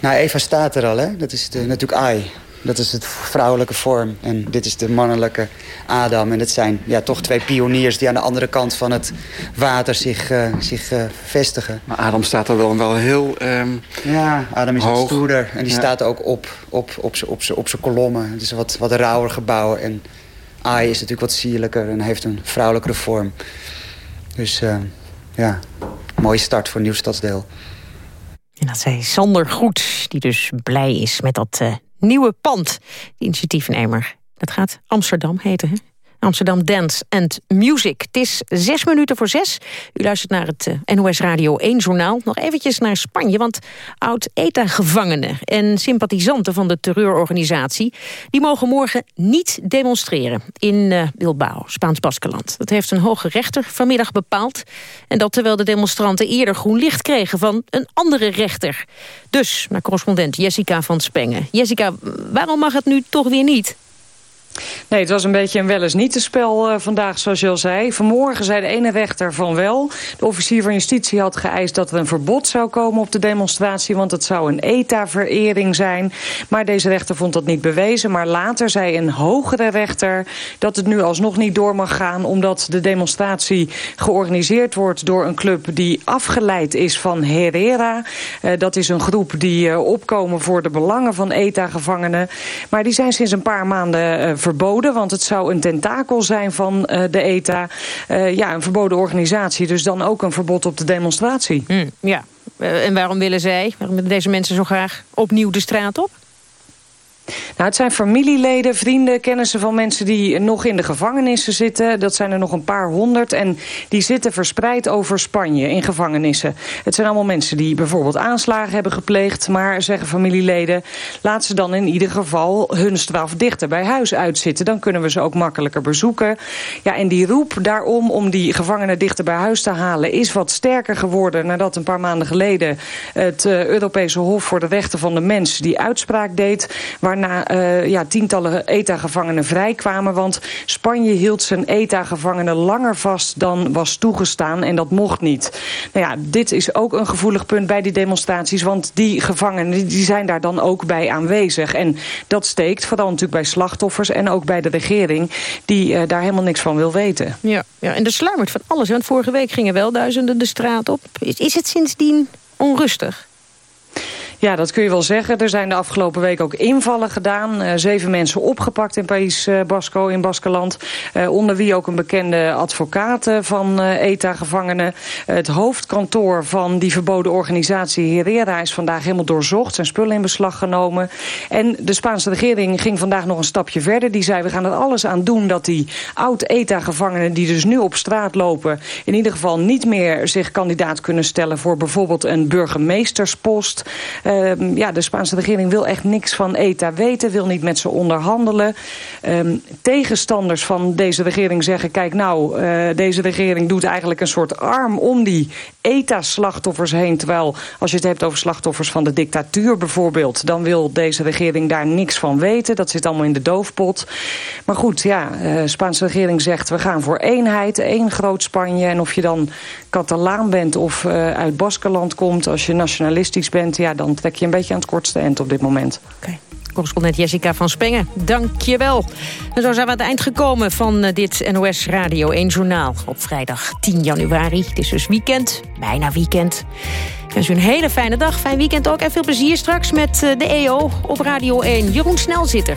Nou, Eva staat er al, hè. Dat is de, natuurlijk Ai. Dat is het vrouwelijke vorm. En dit is de mannelijke Adam. En het zijn ja, toch twee pioniers die aan de andere kant van het water zich, uh, zich uh, vestigen. Maar Adam staat er wel, wel heel um, Ja, Adam is hoog. wat stoerder. En die ja. staat ook op, op, op zijn op op kolommen. Het is een wat, wat rauwer gebouw. En Ai is natuurlijk wat sierlijker en heeft een vrouwelijkere vorm. Dus uh, ja, mooie start voor een nieuw stadsdeel. En dat zei Sander Goed, die dus blij is met dat uh, nieuwe pand. Initiatiefnemer. Dat gaat Amsterdam heten, hè? Amsterdam Dance and Music. Het is zes minuten voor zes. U luistert naar het eh, NOS Radio 1 journaal. Nog eventjes naar Spanje, want oud-ETA-gevangenen... en sympathisanten van de terreurorganisatie... die mogen morgen niet demonstreren in uh, Bilbao, Spaans-Baskeland. Dat heeft een hoge rechter vanmiddag bepaald. En dat terwijl de demonstranten eerder groen licht kregen... van een andere rechter. Dus naar correspondent Jessica van Spengen. Jessica, waarom mag het nu toch weer niet? Nee, het was een beetje een wel eens niet te spel uh, vandaag, zoals je al zei. Vanmorgen zei de ene rechter van wel. De officier van justitie had geëist dat er een verbod zou komen op de demonstratie... want het zou een ETA-verering zijn. Maar deze rechter vond dat niet bewezen. Maar later zei een hogere rechter dat het nu alsnog niet door mag gaan... omdat de demonstratie georganiseerd wordt door een club... die afgeleid is van Herrera. Uh, dat is een groep die uh, opkomen voor de belangen van ETA-gevangenen. Maar die zijn sinds een paar maanden verboden. Want het zou een tentakel zijn van uh, de ETA. Uh, ja, een verboden organisatie. Dus dan ook een verbod op de demonstratie. Mm, ja. Uh, en waarom willen zij, waarom deze mensen zo graag opnieuw de straat op? Nou, het zijn familieleden, vrienden, kennissen van mensen die nog in de gevangenissen zitten. Dat zijn er nog een paar honderd. En die zitten verspreid over Spanje in gevangenissen. Het zijn allemaal mensen die bijvoorbeeld aanslagen hebben gepleegd. Maar zeggen familieleden, laat ze dan in ieder geval hun straf dichter bij huis uitzitten. Dan kunnen we ze ook makkelijker bezoeken. Ja, en die roep daarom om die gevangenen dichter bij huis te halen... is wat sterker geworden nadat een paar maanden geleden... het uh, Europese Hof voor de Rechten van de Mens die uitspraak deed... waarna uh, ja, tientallen ETA-gevangenen vrijkwamen. Want Spanje hield zijn ETA-gevangenen langer vast dan was toegestaan. En dat mocht niet. Nou ja, dit is ook een gevoelig punt bij die demonstraties. Want die gevangenen die zijn daar dan ook bij aanwezig. En dat steekt vooral natuurlijk bij slachtoffers en ook bij de regering... die uh, daar helemaal niks van wil weten. Ja, ja en er sluimert van alles. Want vorige week gingen wel duizenden de straat op. Is, is het sindsdien onrustig? Ja, dat kun je wel zeggen. Er zijn de afgelopen week ook invallen gedaan. Uh, zeven mensen opgepakt in País uh, Basco, in Baskeland. Uh, onder wie ook een bekende advocaat van ETA-gevangenen. het hoofdkantoor van die verboden organisatie Herrera is vandaag helemaal doorzocht. Zijn spullen in beslag genomen. En de Spaanse regering ging vandaag nog een stapje verder. Die zei, we gaan er alles aan doen dat die oud-ETA-gevangenen... die dus nu op straat lopen... in ieder geval niet meer zich kandidaat kunnen stellen... voor bijvoorbeeld een burgemeesterspost... Uh, ja, de Spaanse regering wil echt niks van ETA weten, wil niet met ze onderhandelen. Um, tegenstanders van deze regering zeggen, kijk nou, uh, deze regering doet eigenlijk een soort arm om die ETA-slachtoffers heen. Terwijl, als je het hebt over slachtoffers van de dictatuur bijvoorbeeld, dan wil deze regering daar niks van weten. Dat zit allemaal in de doofpot. Maar goed, ja, de Spaanse regering zegt, we gaan voor eenheid, één groot Spanje. En of je dan Catalaan bent of uh, uit Baskeland komt, als je nationalistisch bent, ja, dan trek je een beetje aan het kortste eind op dit moment. Oké. Correspondent Jessica van Spengen, dank je wel. En zo zijn we aan het eind gekomen van uh, dit NOS Radio 1 Journaal. Op vrijdag 10 januari. Het is dus weekend, bijna weekend. Ik wens u een hele fijne dag, fijn weekend ook. En veel plezier straks met uh, de EO op Radio 1. Jeroen Snelzitter.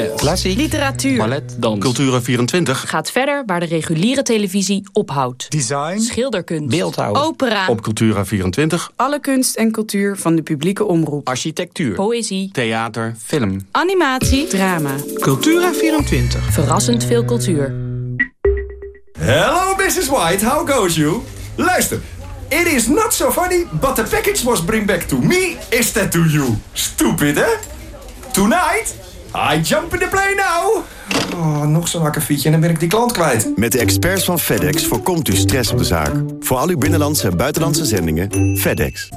Klassiek, literatuur, ballet, dans, Cultura24 gaat verder waar de reguliere televisie ophoudt. Design, schilderkunst, beeldhouw, opera. Op Cultura24 alle kunst en cultuur van de publieke omroep. Architectuur, poëzie, theater, film, animatie, drama. Cultura24 verrassend veel cultuur. Hello Mrs. White, how goes you? Luister. It is not so funny, but the package was bring back to me instead to you. Stupid, hè? Tonight, I jump in the plane now. Oh, nog zo'n akkefietje en dan ben ik die klant kwijt. Met de experts van FedEx voorkomt u stress op de zaak. Voor al uw binnenlandse en buitenlandse zendingen, FedEx.